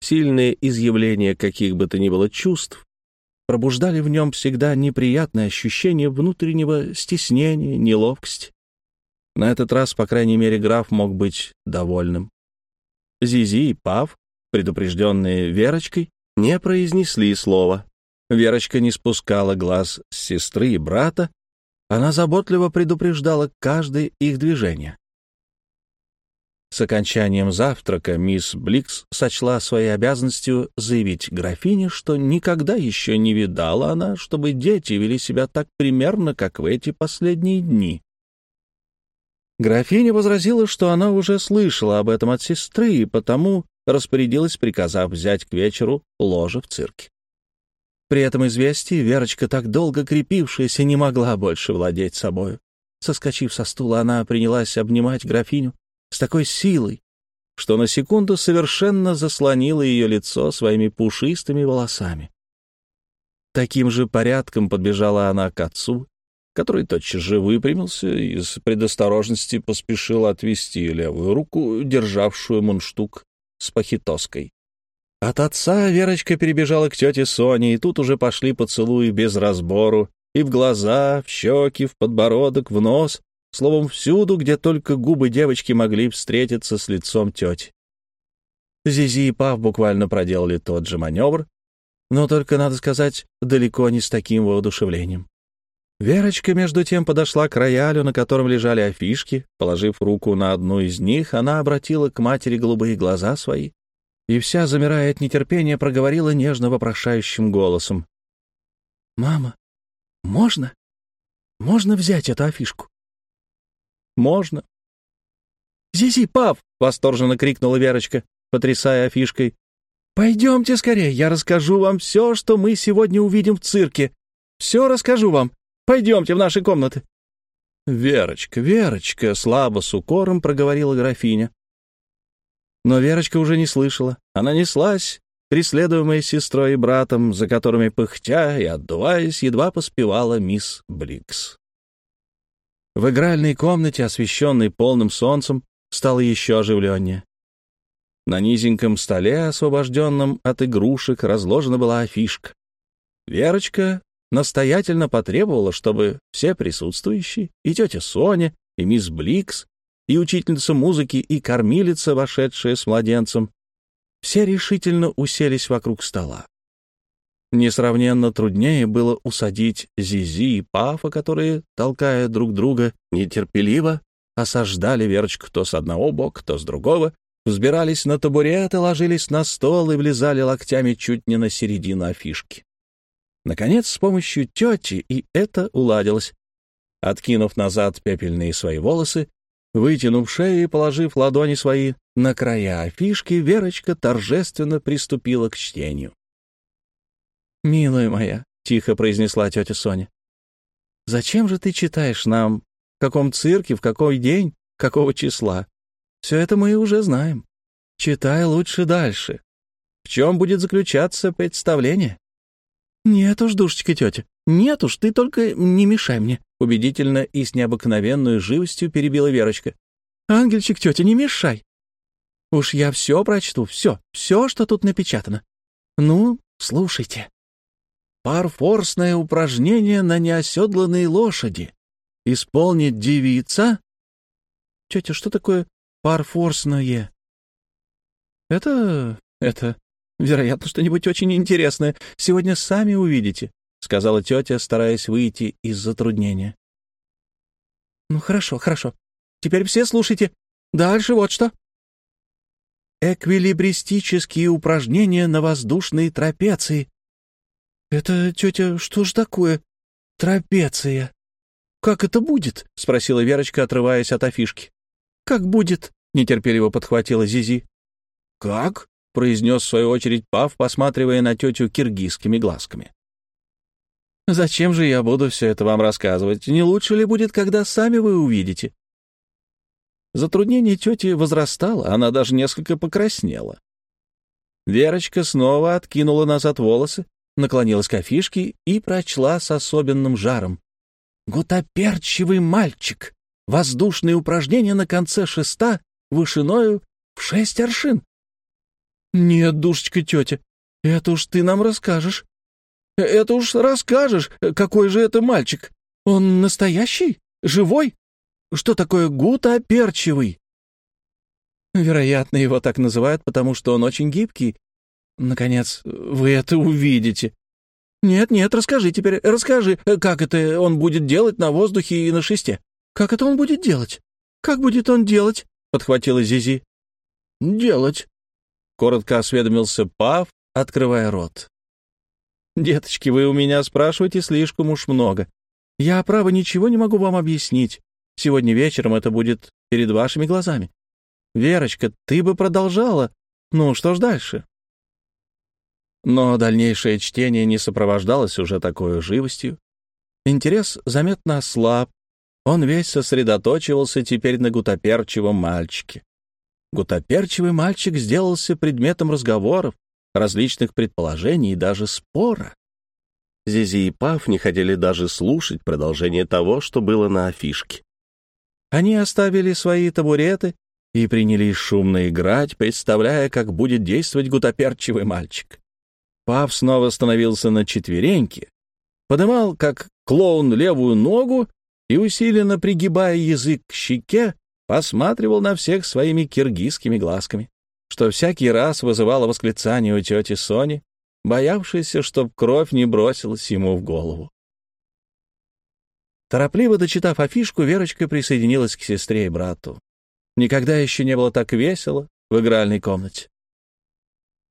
Сильные изъявления каких бы то ни было чувств пробуждали в нем всегда неприятное ощущение внутреннего стеснения, неловкости. На этот раз, по крайней мере, граф мог быть довольным. Зизи и Пав, предупрежденные Верочкой, не произнесли слова. Верочка не спускала глаз с сестры и брата, она заботливо предупреждала каждое их движение. С окончанием завтрака мисс Бликс сочла своей обязанностью заявить графине, что никогда еще не видала она, чтобы дети вели себя так примерно, как в эти последние дни. Графиня возразила, что она уже слышала об этом от сестры, и потому распорядилась, приказав взять к вечеру ложе в цирке. При этом известии Верочка, так долго крепившаяся, не могла больше владеть собою. Соскочив со стула, она принялась обнимать графиню с такой силой, что на секунду совершенно заслонило ее лицо своими пушистыми волосами. Таким же порядком подбежала она к отцу, который тотчас же выпрямился и с предосторожности поспешил отвести левую руку, державшую мундштук с пахитоской. От отца Верочка перебежала к тете Соне, и тут уже пошли поцелуи без разбору, и в глаза, в щеки, в подбородок, в нос, словом, всюду, где только губы девочки могли встретиться с лицом тети. Зизи и Пав буквально проделали тот же маневр, но только, надо сказать, далеко не с таким воодушевлением. Верочка, между тем, подошла к роялю, на котором лежали афишки. Положив руку на одну из них, она обратила к матери голубые глаза свои и вся, замирая от нетерпения, проговорила нежно вопрошающим голосом. «Мама, можно? Можно взять эту афишку?» «Можно». «Зизи, пап!» — восторженно крикнула Верочка, потрясая афишкой. «Пойдемте скорее, я расскажу вам все, что мы сегодня увидим в цирке. Все расскажу вам. Пойдемте в наши комнаты». «Верочка, Верочка!» — слабо с укором проговорила графиня. Но Верочка уже не слышала. Она неслась, преследуемая сестрой и братом, за которыми, пыхтя и отдуваясь, едва поспевала мисс Бликс. В игральной комнате, освещенной полным солнцем, стало еще оживленнее. На низеньком столе, освобожденном от игрушек, разложена была афишка. Верочка настоятельно потребовала, чтобы все присутствующие, и тетя Соня, и мисс Бликс, и учительница музыки, и кормилица, вошедшая с младенцем, все решительно уселись вокруг стола. Несравненно труднее было усадить Зизи и Пафа, которые, толкая друг друга, нетерпеливо осаждали Верочку то с одного бока, то с другого, взбирались на табуреты, ложились на стол и влезали локтями чуть не на середину афишки. Наконец, с помощью тети и это уладилось. Откинув назад пепельные свои волосы, вытянув шею и положив ладони свои на края афишки, Верочка торжественно приступила к чтению. «Милая моя», — тихо произнесла тетя Соня, — «зачем же ты читаешь нам, в каком цирке, в какой день, какого числа? Все это мы уже знаем. Читай лучше дальше. В чем будет заключаться представление?» «Нет уж, душечка тетя, нет уж, ты только не мешай мне», убедительно и с необыкновенной живостью перебила Верочка. «Ангельчик, тетя, не мешай. Уж я все прочту, все, все, что тут напечатано. Ну, слушайте. Парфорсное упражнение на неоседланной лошади. Исполнит девица... Тетя, что такое парфорсное? Это... это... Вероятно, что-нибудь очень интересное. Сегодня сами увидите, — сказала тетя, стараясь выйти из затруднения. Ну, хорошо, хорошо. Теперь все слушайте. Дальше вот что. Эквилибристические упражнения на воздушной трапеции. Это, тетя, что ж такое? Трапеция. Как это будет? — спросила Верочка, отрываясь от афишки. Как будет? — нетерпеливо подхватила Зизи. Как? — произнес в свою очередь Пав, посматривая на тетю киргизскими глазками. «Зачем же я буду все это вам рассказывать? Не лучше ли будет, когда сами вы увидите?» Затруднение тети возрастало, она даже несколько покраснела. Верочка снова откинула назад волосы, наклонилась к афишке и прочла с особенным жаром. «Гутоперчивый мальчик! Воздушные упражнения на конце шеста вышиною в шесть аршин!» «Нет, душечка тетя, это уж ты нам расскажешь. Это уж расскажешь, какой же это мальчик. Он настоящий? Живой? Что такое гута-перчивый?» Вероятно, его так называют, потому что он очень гибкий. Наконец, вы это увидите. Нет, нет, расскажи теперь, расскажи, как это он будет делать на воздухе и на шесте. Как это он будет делать? Как будет он делать? Подхватила Зизи. Делать, Коротко осведомился Пав, открывая рот. «Деточки, вы у меня спрашиваете слишком уж много. Я, право, ничего не могу вам объяснить. Сегодня вечером это будет перед вашими глазами. Верочка, ты бы продолжала. Ну, что ж дальше?» Но дальнейшее чтение не сопровождалось уже такой живостью. Интерес заметно ослаб. Он весь сосредоточивался теперь на гутоперчивом мальчике. гутоперчивый мальчик сделался предметом разговоров, различных предположений и даже спора. Зизи и Пав не хотели даже слушать продолжение того, что было на афишке. Они оставили свои табуреты и принялись шумно играть, представляя, как будет действовать гутоперчивый мальчик. Пав снова становился на четвереньки, подымал, как клоун, левую ногу и, усиленно пригибая язык к щеке, посматривал на всех своими киргизскими глазками, что всякий раз вызывало восклицание у тети Сони, боявшейся, чтоб кровь не бросилась ему в голову. Торопливо дочитав афишку, Верочка присоединилась к сестре и брату. Никогда еще не было так весело в игральной комнате.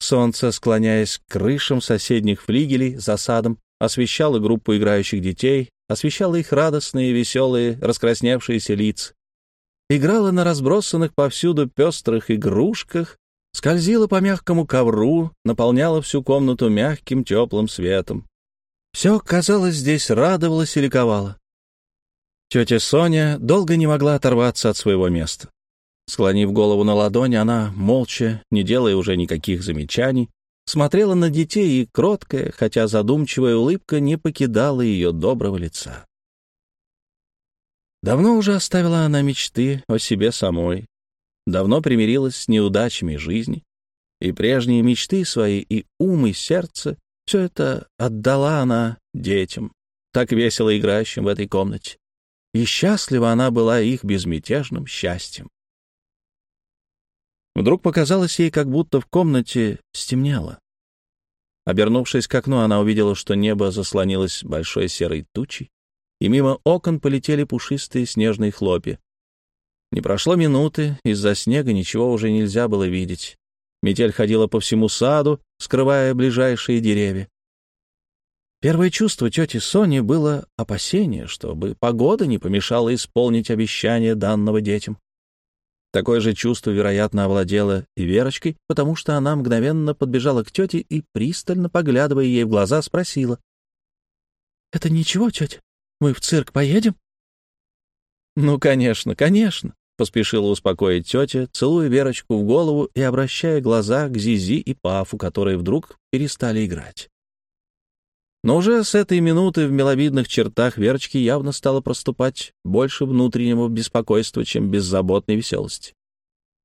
Солнце, склоняясь к крышам соседних флигелей за садом, освещало группу играющих детей, освещало их радостные, веселые, раскрасневшиеся лица. Играла на разбросанных повсюду пестрых игрушках, скользила по мягкому ковру, наполняла всю комнату мягким теплым светом. Все, казалось, здесь радовалось и ликовало. Тетя Соня долго не могла оторваться от своего места. Склонив голову на ладони, она, молча, не делая уже никаких замечаний, смотрела на детей, и кроткая, хотя задумчивая улыбка не покидала ее доброго лица. Давно уже оставила она мечты о себе самой, давно примирилась с неудачами жизни, и прежние мечты свои, и ум, и сердце — все это отдала она детям, так весело играющим в этой комнате. И счастлива она была их безмятежным счастьем. Вдруг показалось ей, как будто в комнате стемнело. Обернувшись к окну, она увидела, что небо заслонилось большой серой тучей, и мимо окон полетели пушистые снежные хлопья. Не прошло минуты, из-за снега ничего уже нельзя было видеть. Метель ходила по всему саду, скрывая ближайшие деревья. Первое чувство тети Сони было опасение, чтобы погода не помешала исполнить обещание данного детям. Такое же чувство, вероятно, овладело и Верочкой, потому что она мгновенно подбежала к тете и, пристально поглядывая ей в глаза, спросила. — Это ничего, тетя? Мы в цирк поедем? — Ну, конечно, конечно, — поспешила успокоить тетя, целуя Верочку в голову и обращая глаза к Зизи и Пафу, которые вдруг перестали играть. Но уже с этой минуты в миловидных чертах Верочки явно стало проступать больше внутреннего беспокойства, чем беззаботной веселости.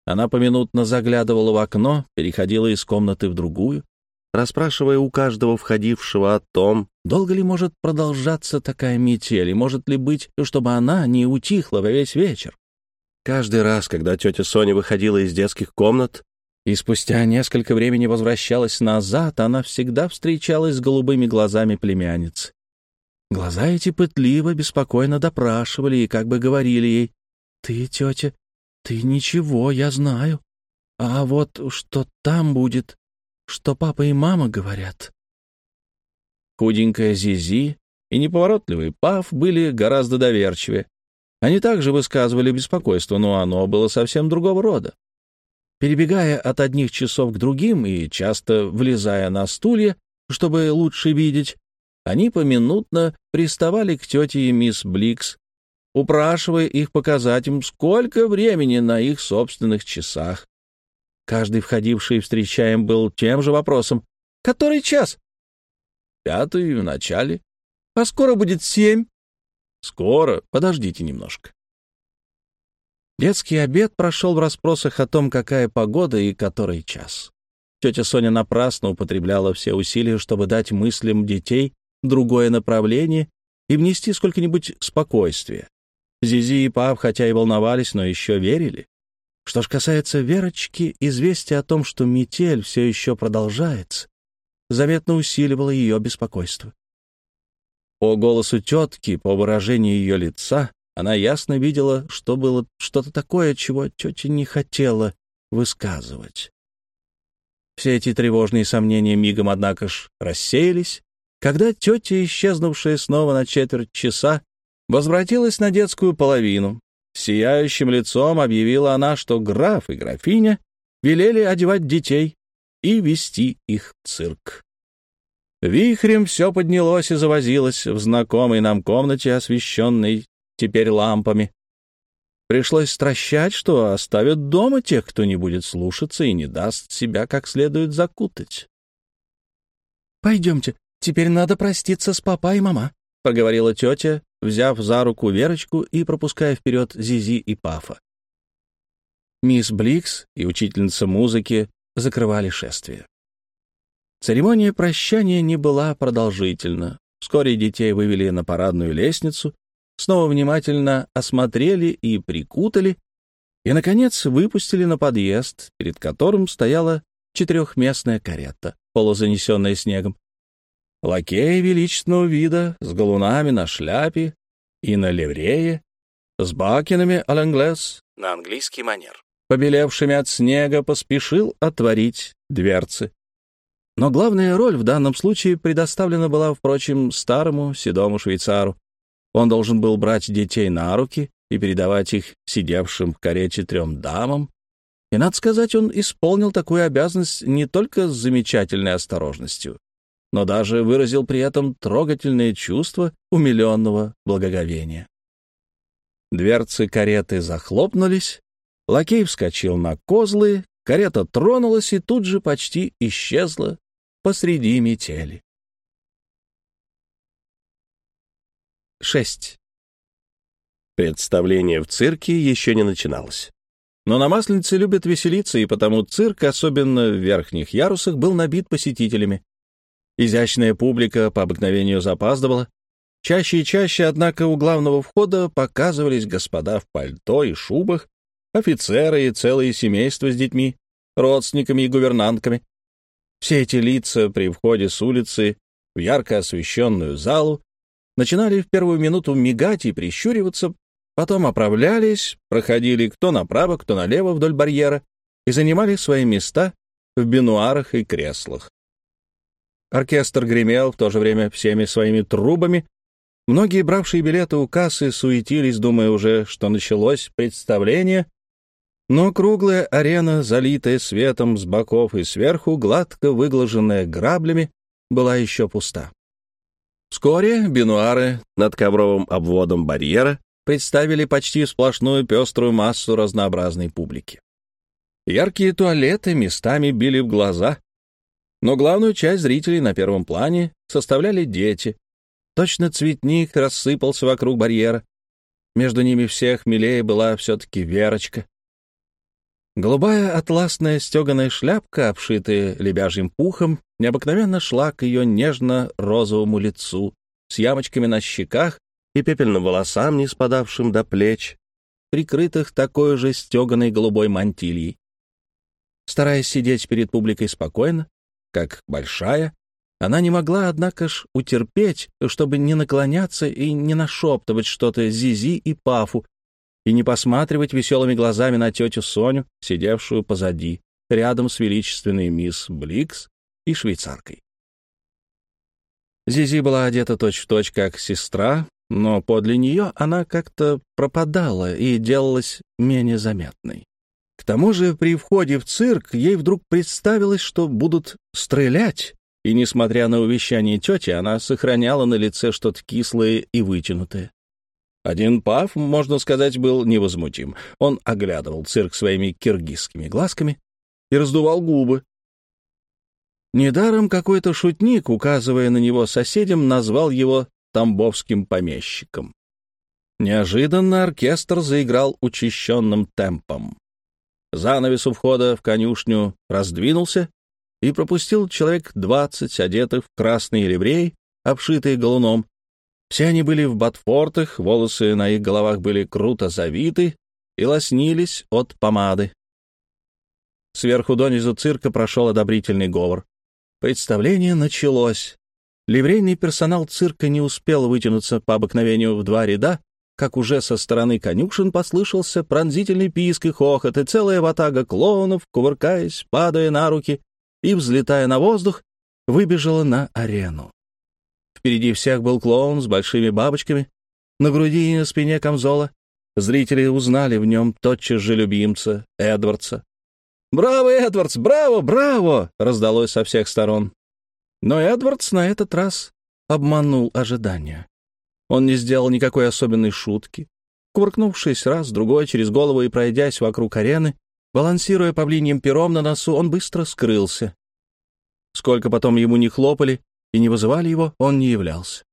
Она поминутно заглядывала в окно, переходила из комнаты в другую, расспрашивая у каждого входившего о том, долго ли может продолжаться такая метель, и может ли быть, чтобы она не утихла во весь вечер. Каждый раз, когда тетя Соня выходила из детских комнат, и спустя несколько времени возвращалась назад, она всегда встречалась с голубыми глазами племянницы. Глаза эти пытливо, беспокойно допрашивали и как бы говорили ей, «Ты, тетя, ты ничего, я знаю. А вот что там будет, что папа и мама говорят». Худенькая Зизи и неповоротливый Пав были гораздо доверчивее. Они также высказывали беспокойство, но оно было совсем другого рода. Перебегая от одних часов к другим и часто влезая на стулья, чтобы лучше видеть, они поминутно приставали к тете и мисс Бликс, упрашивая их показать им, сколько времени на их собственных часах. Каждый входивший встречаем был тем же вопросом. «Который час?» «Пятый в начале». «А скоро будет семь?» «Скоро. Подождите немножко». Детский обед прошел в расспросах о том, какая погода и который час. Тетя Соня напрасно употребляла все усилия, чтобы дать мыслям детей другое направление и внести сколько-нибудь спокойствия. Зизи и Пав, хотя и волновались, но еще верили. Что ж касается Верочки, известие о том, что метель все еще продолжается, заметно усиливало ее беспокойство. По голосу тетки, по выражению ее лица, она ясно видела, что было что-то такое, чего тетя не хотела высказывать. Все эти тревожные сомнения мигом, однако ж, рассеялись, когда тетя, исчезнувшая снова на четверть часа, возвратилась на детскую половину. Сияющим лицом объявила она, что граф и графиня велели одевать детей и вести их в цирк. Вихрем все поднялось и завозилось в знакомой нам комнате, освещенной теперь лампами. Пришлось стращать, что оставят дома тех, кто не будет слушаться и не даст себя как следует закутать. «Пойдемте, теперь надо проститься с папа и мама», — проговорила тетя, взяв за руку Верочку и пропуская вперед Зизи и Пафа. Мисс Бликс и учительница музыки закрывали шествие. Церемония прощания не была продолжительна. Вскоре детей вывели на парадную лестницу, снова внимательно осмотрели и прикутали, и, наконец, выпустили на подъезд, перед которым стояла четырехместная карета, полузанесенная снегом. Лакеи величественного вида, с галунами на шляпе и на ливрее, с бакинами а-л'англес, на английский манер, побелевшими от снега, поспешил отворить дверцы. Но главная роль в данном случае предоставлена была, впрочем, старому седому швейцару. Он должен был брать детей на руки и передавать их сидевшим в карете трем дамам. И, надо сказать, он исполнил такую обязанность не только с замечательной осторожностью, но даже выразил при этом трогательное чувство умиленного благоговения. Дверцы кареты захлопнулись, лакей вскочил на козлы, карета тронулась и тут же почти исчезла посреди метели. 6. Представление в цирке еще не начиналось. Но на Масленице любят веселиться, и потому цирк, особенно в верхних ярусах, был набит посетителями. Изящная публика по обыкновению запаздывала. Чаще и чаще, однако, у главного входа показывались господа в пальто и шубах, офицеры и целые семейства с детьми, родственниками и гувернантками. Все эти лица при входе с улицы в ярко освещенную залу начинали в первую минуту мигать и прищуриваться, потом оправлялись, проходили кто направо, кто налево вдоль барьера и занимали свои места в бенуарах и креслах. Оркестр гремел в то же время всеми своими трубами. Многие, бравшие билеты у кассы, суетились, думая уже, что началось представление, но круглая арена, залитая светом с боков и сверху, гладко выглаженная граблями, была еще пуста. Вскоре бинуары над ковровым обводом барьера представили почти сплошную пеструю массу разнообразной публики. Яркие туалеты местами били в глаза, но главную часть зрителей на первом плане составляли дети. Точно цветник рассыпался вокруг барьера. Между ними всех милее была все-таки Верочка. Голубая атласная стеганая шляпка, обшитая лебяжьим пухом, необыкновенно шла к ее нежно-розовому лицу, с ямочками на щеках и пепельным волосам, не спадавшим до плеч, прикрытых такой же стеганой голубой мантильей. Стараясь сидеть перед публикой спокойно, как большая, она не могла, однако ж, утерпеть, чтобы не наклоняться и не нашептывать что-то Зизи и Пафу, и не посматривать веселыми глазами на тетю Соню, сидевшую позади, рядом с величественной мисс Бликс и швейцаркой. Зизи была одета точь-в-точь точь как сестра, но подле нее она как-то пропадала и делалась менее заметной. К тому же при входе в цирк ей вдруг представилось, что будут стрелять, и, несмотря на увещание тети, она сохраняла на лице что-то кислое и вытянутое. Один Пав, можно сказать, был невозмутим. Он оглядывал цирк своими киргизскими глазками и раздувал губы. Недаром какой-то шутник, указывая на него соседям, назвал его тамбовским помещиком. Неожиданно оркестр заиграл учащенным темпом. Занавес у входа в конюшню раздвинулся и пропустил человек двадцать, одетых в красные ливреи, обшитые галуном, все они были в ботфортах, волосы на их головах были круто завиты и лоснились от помады. Сверху донизу цирка прошел одобрительный говор. Представление началось. Ливрейный персонал цирка не успел вытянуться по обыкновению в два ряда, как уже со стороны конюшен послышался пронзительный писк и хохот, и целая ватага клоунов, кувыркаясь, падая на руки и взлетая на воздух, выбежала на арену. Впереди всех был клоун с большими бабочками, на груди и на спине камзола. Зрители узнали в нем тотчас же любимца, Эдвардса. «Браво, Эдвардс! Браво! Браво!» — раздалось со всех сторон. Но Эдвардс на этот раз обманул ожидания. Он не сделал никакой особенной шутки. Кувыркнувшись раз, другой через голову и пройдясь вокруг арены, балансируя павлиньим пером на носу, он быстро скрылся. Сколько потом ему не хлопали и не вызывали его, он не являлся.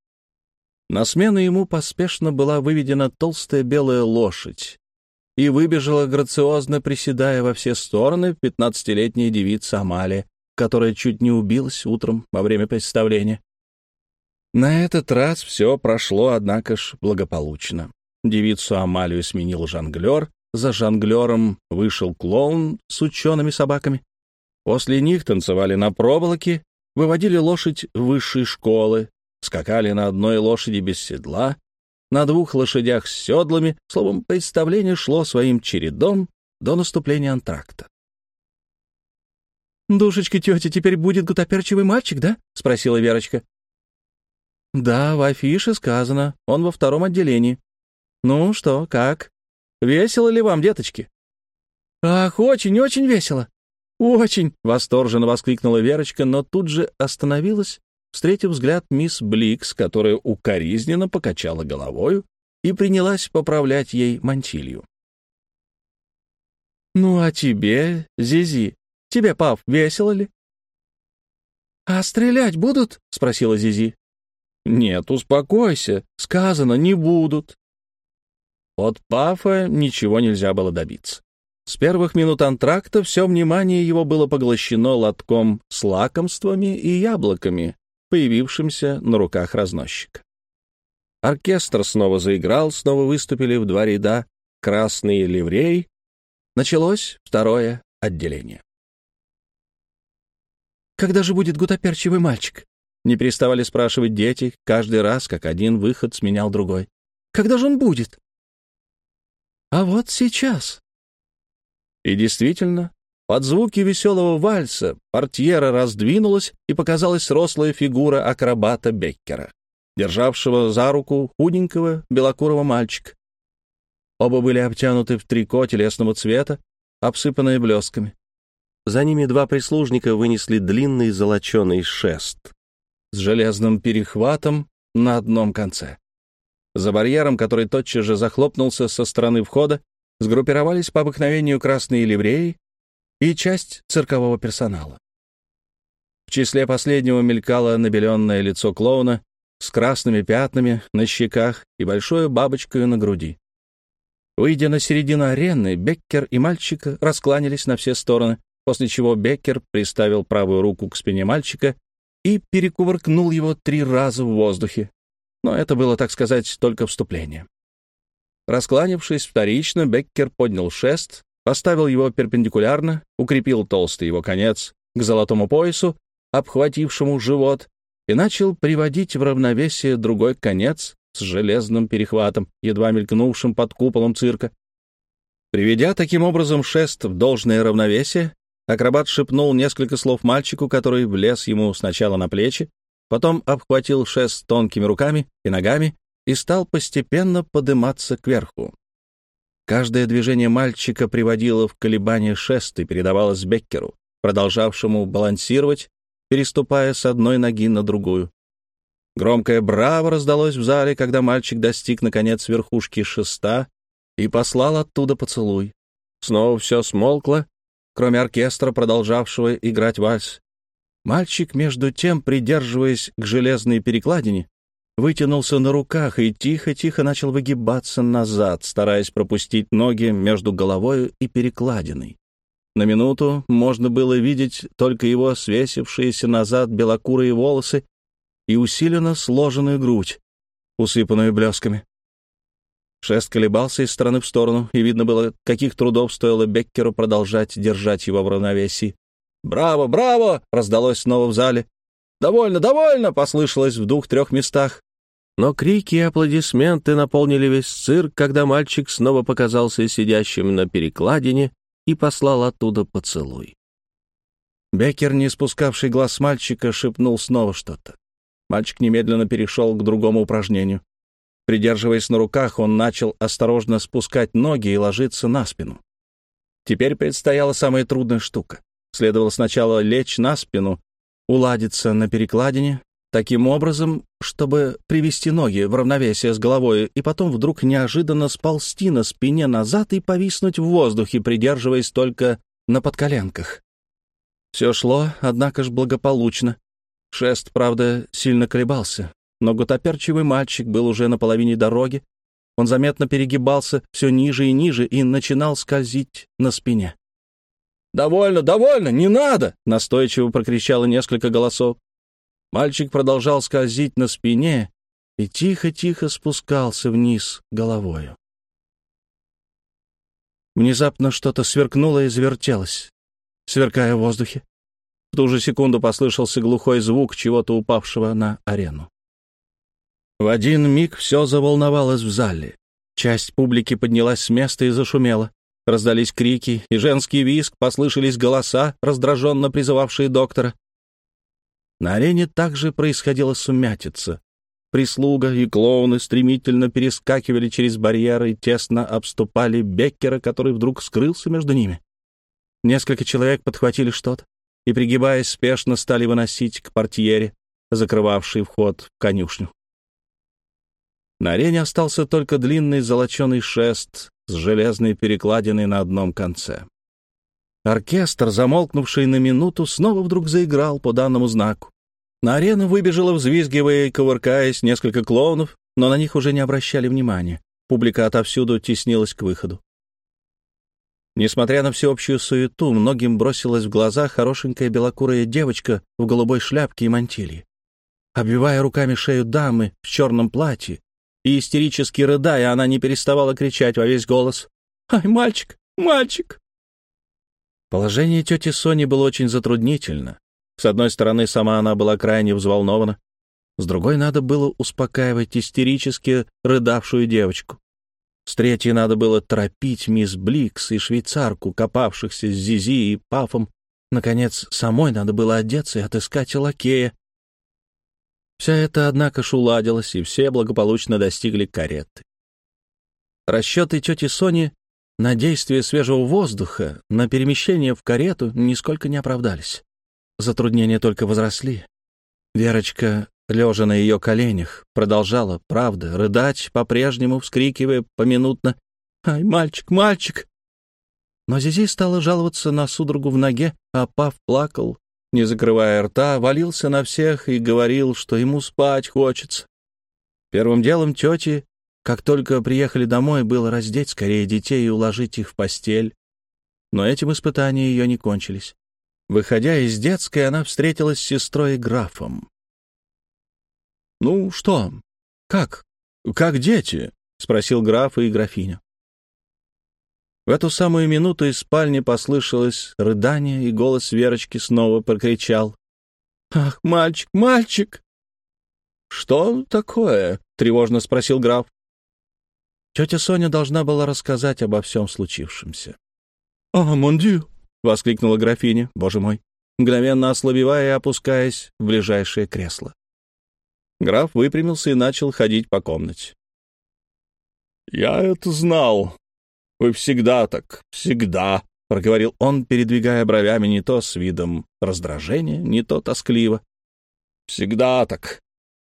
На смену ему поспешно была выведена толстая белая лошадь, и выбежала грациозно, приседая во все стороны, пятнадцатилетняя девица Амалия, которая чуть не убилась утром во время представления. На этот раз все прошло, однако ж, благополучно. Девицу Амалию сменил жонглер, за жонглером вышел клоун с учеными собаками. После них танцевали на проволоке, выводили лошадь в высшие школы, скакали на одной лошади без седла, на двух лошадях с седлами, словом, представление шло своим чередом до наступления антракта. «Душечка, тетя, теперь будет гутоперчивый мальчик, да?» — спросила Верочка. «Да, в афише сказано, он во втором отделении. Ну что, как? Весело ли вам, деточки?» «Ах, очень-очень весело! Очень!» — восторженно воскликнула Верочка, но тут же остановилась, встретив взгляд мисс Бликс, которая укоризненно покачала головою и принялась поправлять ей мантилью. «Ну, а тебе, Зизи, тебе, пап, весело ли?» «А стрелять будут?» — спросила Зизи. «Нет, успокойся. Сказано, не будут». От Пафа ничего нельзя было добиться. С первых минут антракта все внимание его было поглощено лотком с лакомствами и яблоками, появившимся на руках разносчика. Оркестр снова заиграл, снова выступили в два ряда красные ливреи. Началось второе отделение. «Когда же будет гутоперчивый мальчик?» Не переставали спрашивать дети, каждый раз, как один выход сменял другой. «Когда же он будет?» «А вот сейчас». И действительно, под звуки веселого вальса портьера раздвинулась, и показалась рослая фигура акробата Беккера, державшего за руку худенького белокурого мальчика. Оба были обтянуты в трико телесного цвета, обсыпанные блесками. За ними два прислужника вынесли длинный золоченый шест с железным перехватом на одном конце. За барьером, который тотчас же захлопнулся со стороны входа, сгруппировались по обыкновению красные ливреи и часть циркового персонала. В числе последнего мелькало набеленное лицо клоуна с красными пятнами на щеках и большой бабочкой на груди. Выйдя на середину арены, Беккер и мальчика раскланялись на все стороны, после чего Беккер приставил правую руку к спине мальчика и перекувыркнул его три раза в воздухе. Но это было, так сказать, только вступление. Раскланившись вторично, Беккер поднял шест, поставил его перпендикулярно, укрепил толстый его конец к золотому поясу, обхватившему живот, и начал приводить в равновесие другой конец с железным перехватом, едва мелькнувшим под куполом цирка. Приведя таким образом шест в должное равновесие, акробат шепнул несколько слов мальчику, который влез ему сначала на плечи, потом обхватил шест тонкими руками и ногами и стал постепенно подниматься кверху. Каждое движение мальчика приводило в колебание шест и передавалось Беккеру, продолжавшему балансировать, переступая с одной ноги на другую. Громкое «Браво!» раздалось в зале, когда мальчик достиг, наконец, верхушки шеста и послал оттуда поцелуй. Снова все смолкло, кроме оркестра, продолжавшего играть вальс. Мальчик, между тем, придерживаясь к железной перекладине, вытянулся на руках и тихо-тихо начал выгибаться назад, стараясь пропустить ноги между головой и перекладиной. На минуту можно было видеть только его свесившиеся назад белокурые волосы и усиленно сложенную грудь, усыпанную блесками. Шест колебался из стороны в сторону, и видно было, каких трудов стоило Беккеру продолжать держать его в равновесии. «Браво, браво!» — раздалось снова в зале. «Довольно, довольно!» — послышалось в двух-трех местах. Но крики и аплодисменты наполнили весь цирк, когда мальчик снова показался сидящим на перекладине и послал оттуда поцелуй. Беккер, не спускавший глаз мальчика, шепнул снова что-то. Мальчик немедленно перешел к другому упражнению. Придерживаясь на руках, он начал осторожно спускать ноги и ложиться на спину. Теперь предстояла самая трудная штука. Следовало сначала лечь на спину, уладиться на перекладине, таким образом, чтобы привести ноги в равновесие с головой, и потом вдруг неожиданно сползти на спине назад и повиснуть в воздухе, придерживаясь только на подколенках. Все шло, однако ж, благополучно. Шест, правда, сильно колебался, но гутоперчивый мальчик был уже на половине дороги. Он заметно перегибался все ниже и ниже и начинал скользить на спине. «Довольно, довольно, не надо!» — настойчиво прокричало несколько голосов. Мальчик продолжал скользить на спине и тихо-тихо спускался вниз головою. Внезапно что-то сверкнуло и завертелось, сверкая в воздухе. В ту же секунду послышался глухой звук чего-то упавшего на арену. В один миг все заволновалось в зале. Часть публики поднялась с места и зашумела. Раздались крики и женский визг, послышались голоса, раздраженно призывавшие доктора. На арене также происходила сумятица. Прислуга и клоуны стремительно перескакивали через барьеры и тесно обступали Беккера, который вдруг скрылся между ними. Несколько человек подхватили что-то и, пригибаясь, спешно стали выносить к портьере, закрывавшей вход в конюшню. На арене остался только длинный золоченый шест с железной перекладиной на одном конце. Оркестр, замолкнувший на минуту, снова вдруг заиграл по данному знаку. На арену выбежало, взвизгивая и кувыркаясь, несколько клоунов, но на них уже не обращали внимания. Публика отовсюду теснилась к выходу. Несмотря на всеобщую суету, многим бросилась в глаза хорошенькая белокурая девочка в голубой шляпке и мантилье. Обвивая руками шею дамы в черном платье и истерически рыдая, она не переставала кричать во весь голос «Ай, мальчик, мальчик!». Положение тети Сони было очень затруднительно. С одной стороны, сама она была крайне взволнована, с другой надо было успокаивать истерически рыдавшую девочку. С третьей надо было торопить мисс Бликс и швейцарку, копавшихся с Зизи и Пафом. Наконец, самой надо было одеться и отыскать лакея. Вся это, однако, ж уладилось, и все благополучно достигли кареты. Расчеты тети Сони на действие свежего воздуха, на перемещение в карету нисколько не оправдались. Затруднения только возросли. Верочка, лежа на ее коленях, продолжала, правда, рыдать, по-прежнему вскрикивая поминутно «Ай, мальчик, мальчик!». Но Зизи стала жаловаться на судорогу в ноге, а Пав плакал, не закрывая рта, валился на всех и говорил, что ему спать хочется. Первым делом тети, как только приехали домой, было раздеть скорее детей и уложить их в постель. Но этим испытания ее не кончились. Выходя из детской, она встретилась с сестрой графом. «Ну что? Как? Как дети?» — спросил граф и графиня. В эту самую минуту из спальни послышалось рыдание, и голос Верочки снова прокричал. «Ах, мальчик, мальчик!» «Что такое?» — тревожно спросил граф. Тетя Соня должна была рассказать обо всем случившемся. «А, мондю!» — воскликнула графиня, боже мой, мгновенно ослабевая и опускаясь в ближайшее кресло. Граф выпрямился и начал ходить по комнате. «Я это знал. Вы всегда так, всегда», — проговорил он, передвигая бровями не то с видом раздражения, не то тоскливо. «Всегда так.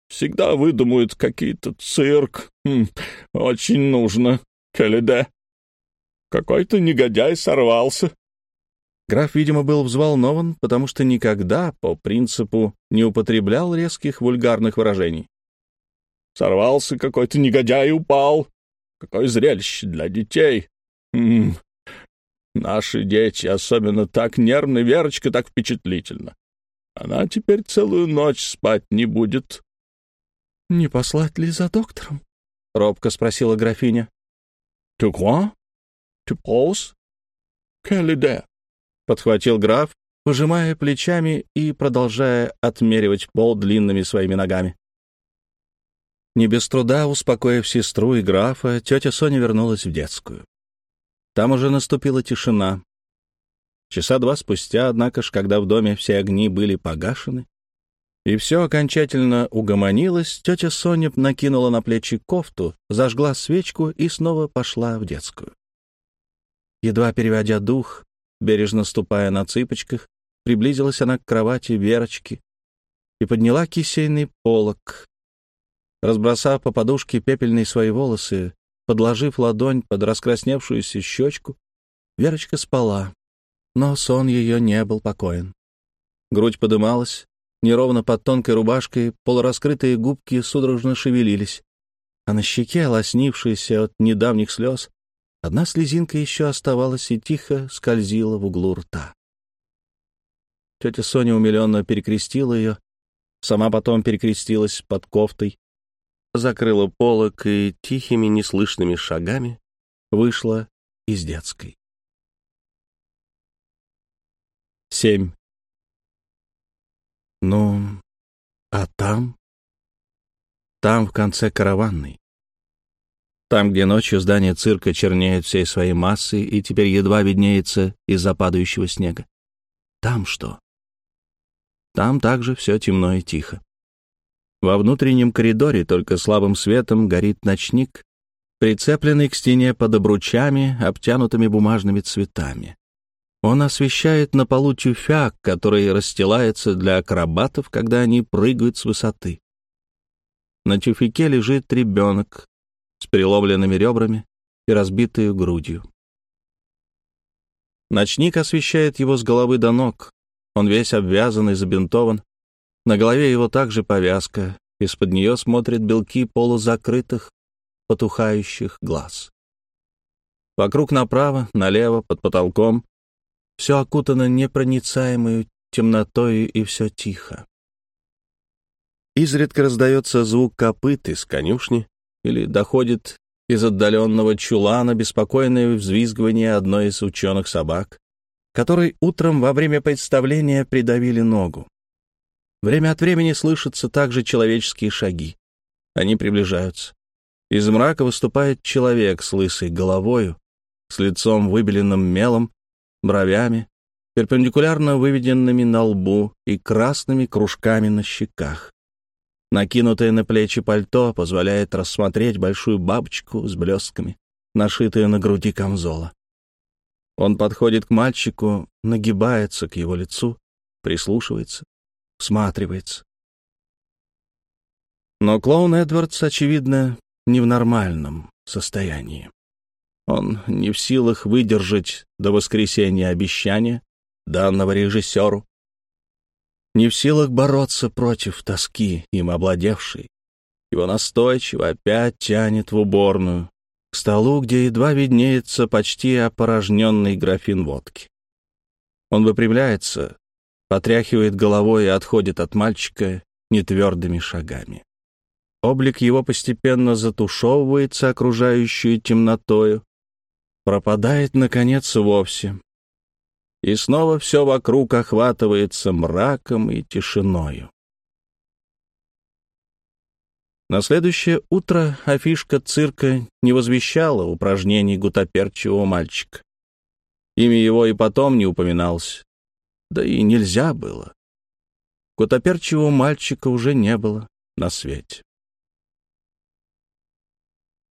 Всегда выдумают какие-то цирк. Хм, очень нужно. Келеде. Какой-то негодяй сорвался. Граф, видимо, был взволнован, потому что никогда, по принципу, не употреблял резких вульгарных выражений. «Сорвался какой-то негодяй и упал. Какое зрелище для детей! М -м. Наши дети, особенно так нервны, Верочка так впечатлительна. Она теперь целую ночь спать не будет». «Не послать ли за доктором?» — робко спросила графиня. «Tu crois? Tu penses? Quelle idée?» — подхватил граф, пожимая плечами и продолжая отмеривать пол длинными своими ногами. Не без труда успокоив сестру и графа, тетя Соня вернулась в детскую. Там уже наступила тишина. Часа два спустя, однако ж, когда в доме все огни были погашены, и все окончательно угомонилось, тетя Соня накинула на плечи кофту, зажгла свечку и снова пошла в детскую. Едва переводя дух, Бережно ступая на цыпочках, приблизилась она к кровати Верочки и подняла кисейный полог. Разбросав по подушке пепельные свои волосы, подложив ладонь под раскрасневшуюся щечку, Верочка спала, но сон ее не был покоен. Грудь подымалась, неровно под тонкой рубашкой полураскрытые губки судорожно шевелились, а на щеке, лоснившейся от недавних слез, одна слезинка еще оставалась и тихо скользила в углу рта. Тетя Соня умиленно перекрестила ее, сама потом перекрестилась под кофтой, закрыла полок и тихими неслышными шагами вышла из детской. 7. Ну, а там? Там, в конце караванной. Там, где ночью здание цирка чернеет всей своей массой и теперь едва виднеется из-за падающего снега. Там что? Там также все темно и тихо. Во внутреннем коридоре только слабым светом горит ночник, прицепленный к стене под обручами, обтянутыми бумажными цветами. Он освещает на полу тюфяк, который расстилается для акробатов, когда они прыгают с высоты. На тюфяке лежит ребенок с переломленными ребрами и разбитой грудью. Ночник освещает его с головы до ног. Он весь обвязан и забинтован. На голове его также повязка. Из-под нее смотрят белки полузакрытых, потухающих глаз. Вокруг направо, налево, под потолком все окутано непроницаемой темнотой и все тихо. Изредка раздается звук копыт из конюшни или доходит из отдаленного чулана беспокойное взвизгивание одной из ученых собак, которой утром во время представления придавили ногу. Время от времени слышатся также человеческие шаги. Они приближаются. Из мрака выступает человек с лысой головою, с лицом выбеленным мелом бровями, перпендикулярно выведенными на лбу и красными кружками на щеках. Накинутое на плечи пальто позволяет рассмотреть большую бабочку с блестками, нашитую на груди камзола. Он подходит к мальчику, нагибается к его лицу, прислушивается, всматривается. Но клоун Эдвардс, очевидно, не в нормальном состоянии. Он не в силах выдержать до воскресенья обещания, данного режиссеру, не в силах бороться против тоски, им обладевшей. Его настойчиво опять тянет в уборную, к столу, где едва виднеется почти опорожненный графин водки. Он выпрямляется, потряхивает головой и отходит от мальчика нетвердыми шагами. Облик его постепенно затушевывается окружающую темнотою, пропадает, наконец, вовсе. И снова все вокруг охватывается мраком и тишиною. На следующее утро афишка цирка не возвещала упражнений гутоперчивого мальчика. Имя его и потом не упоминалось. Да и нельзя было. Гутоперчивого мальчика уже не было на свете.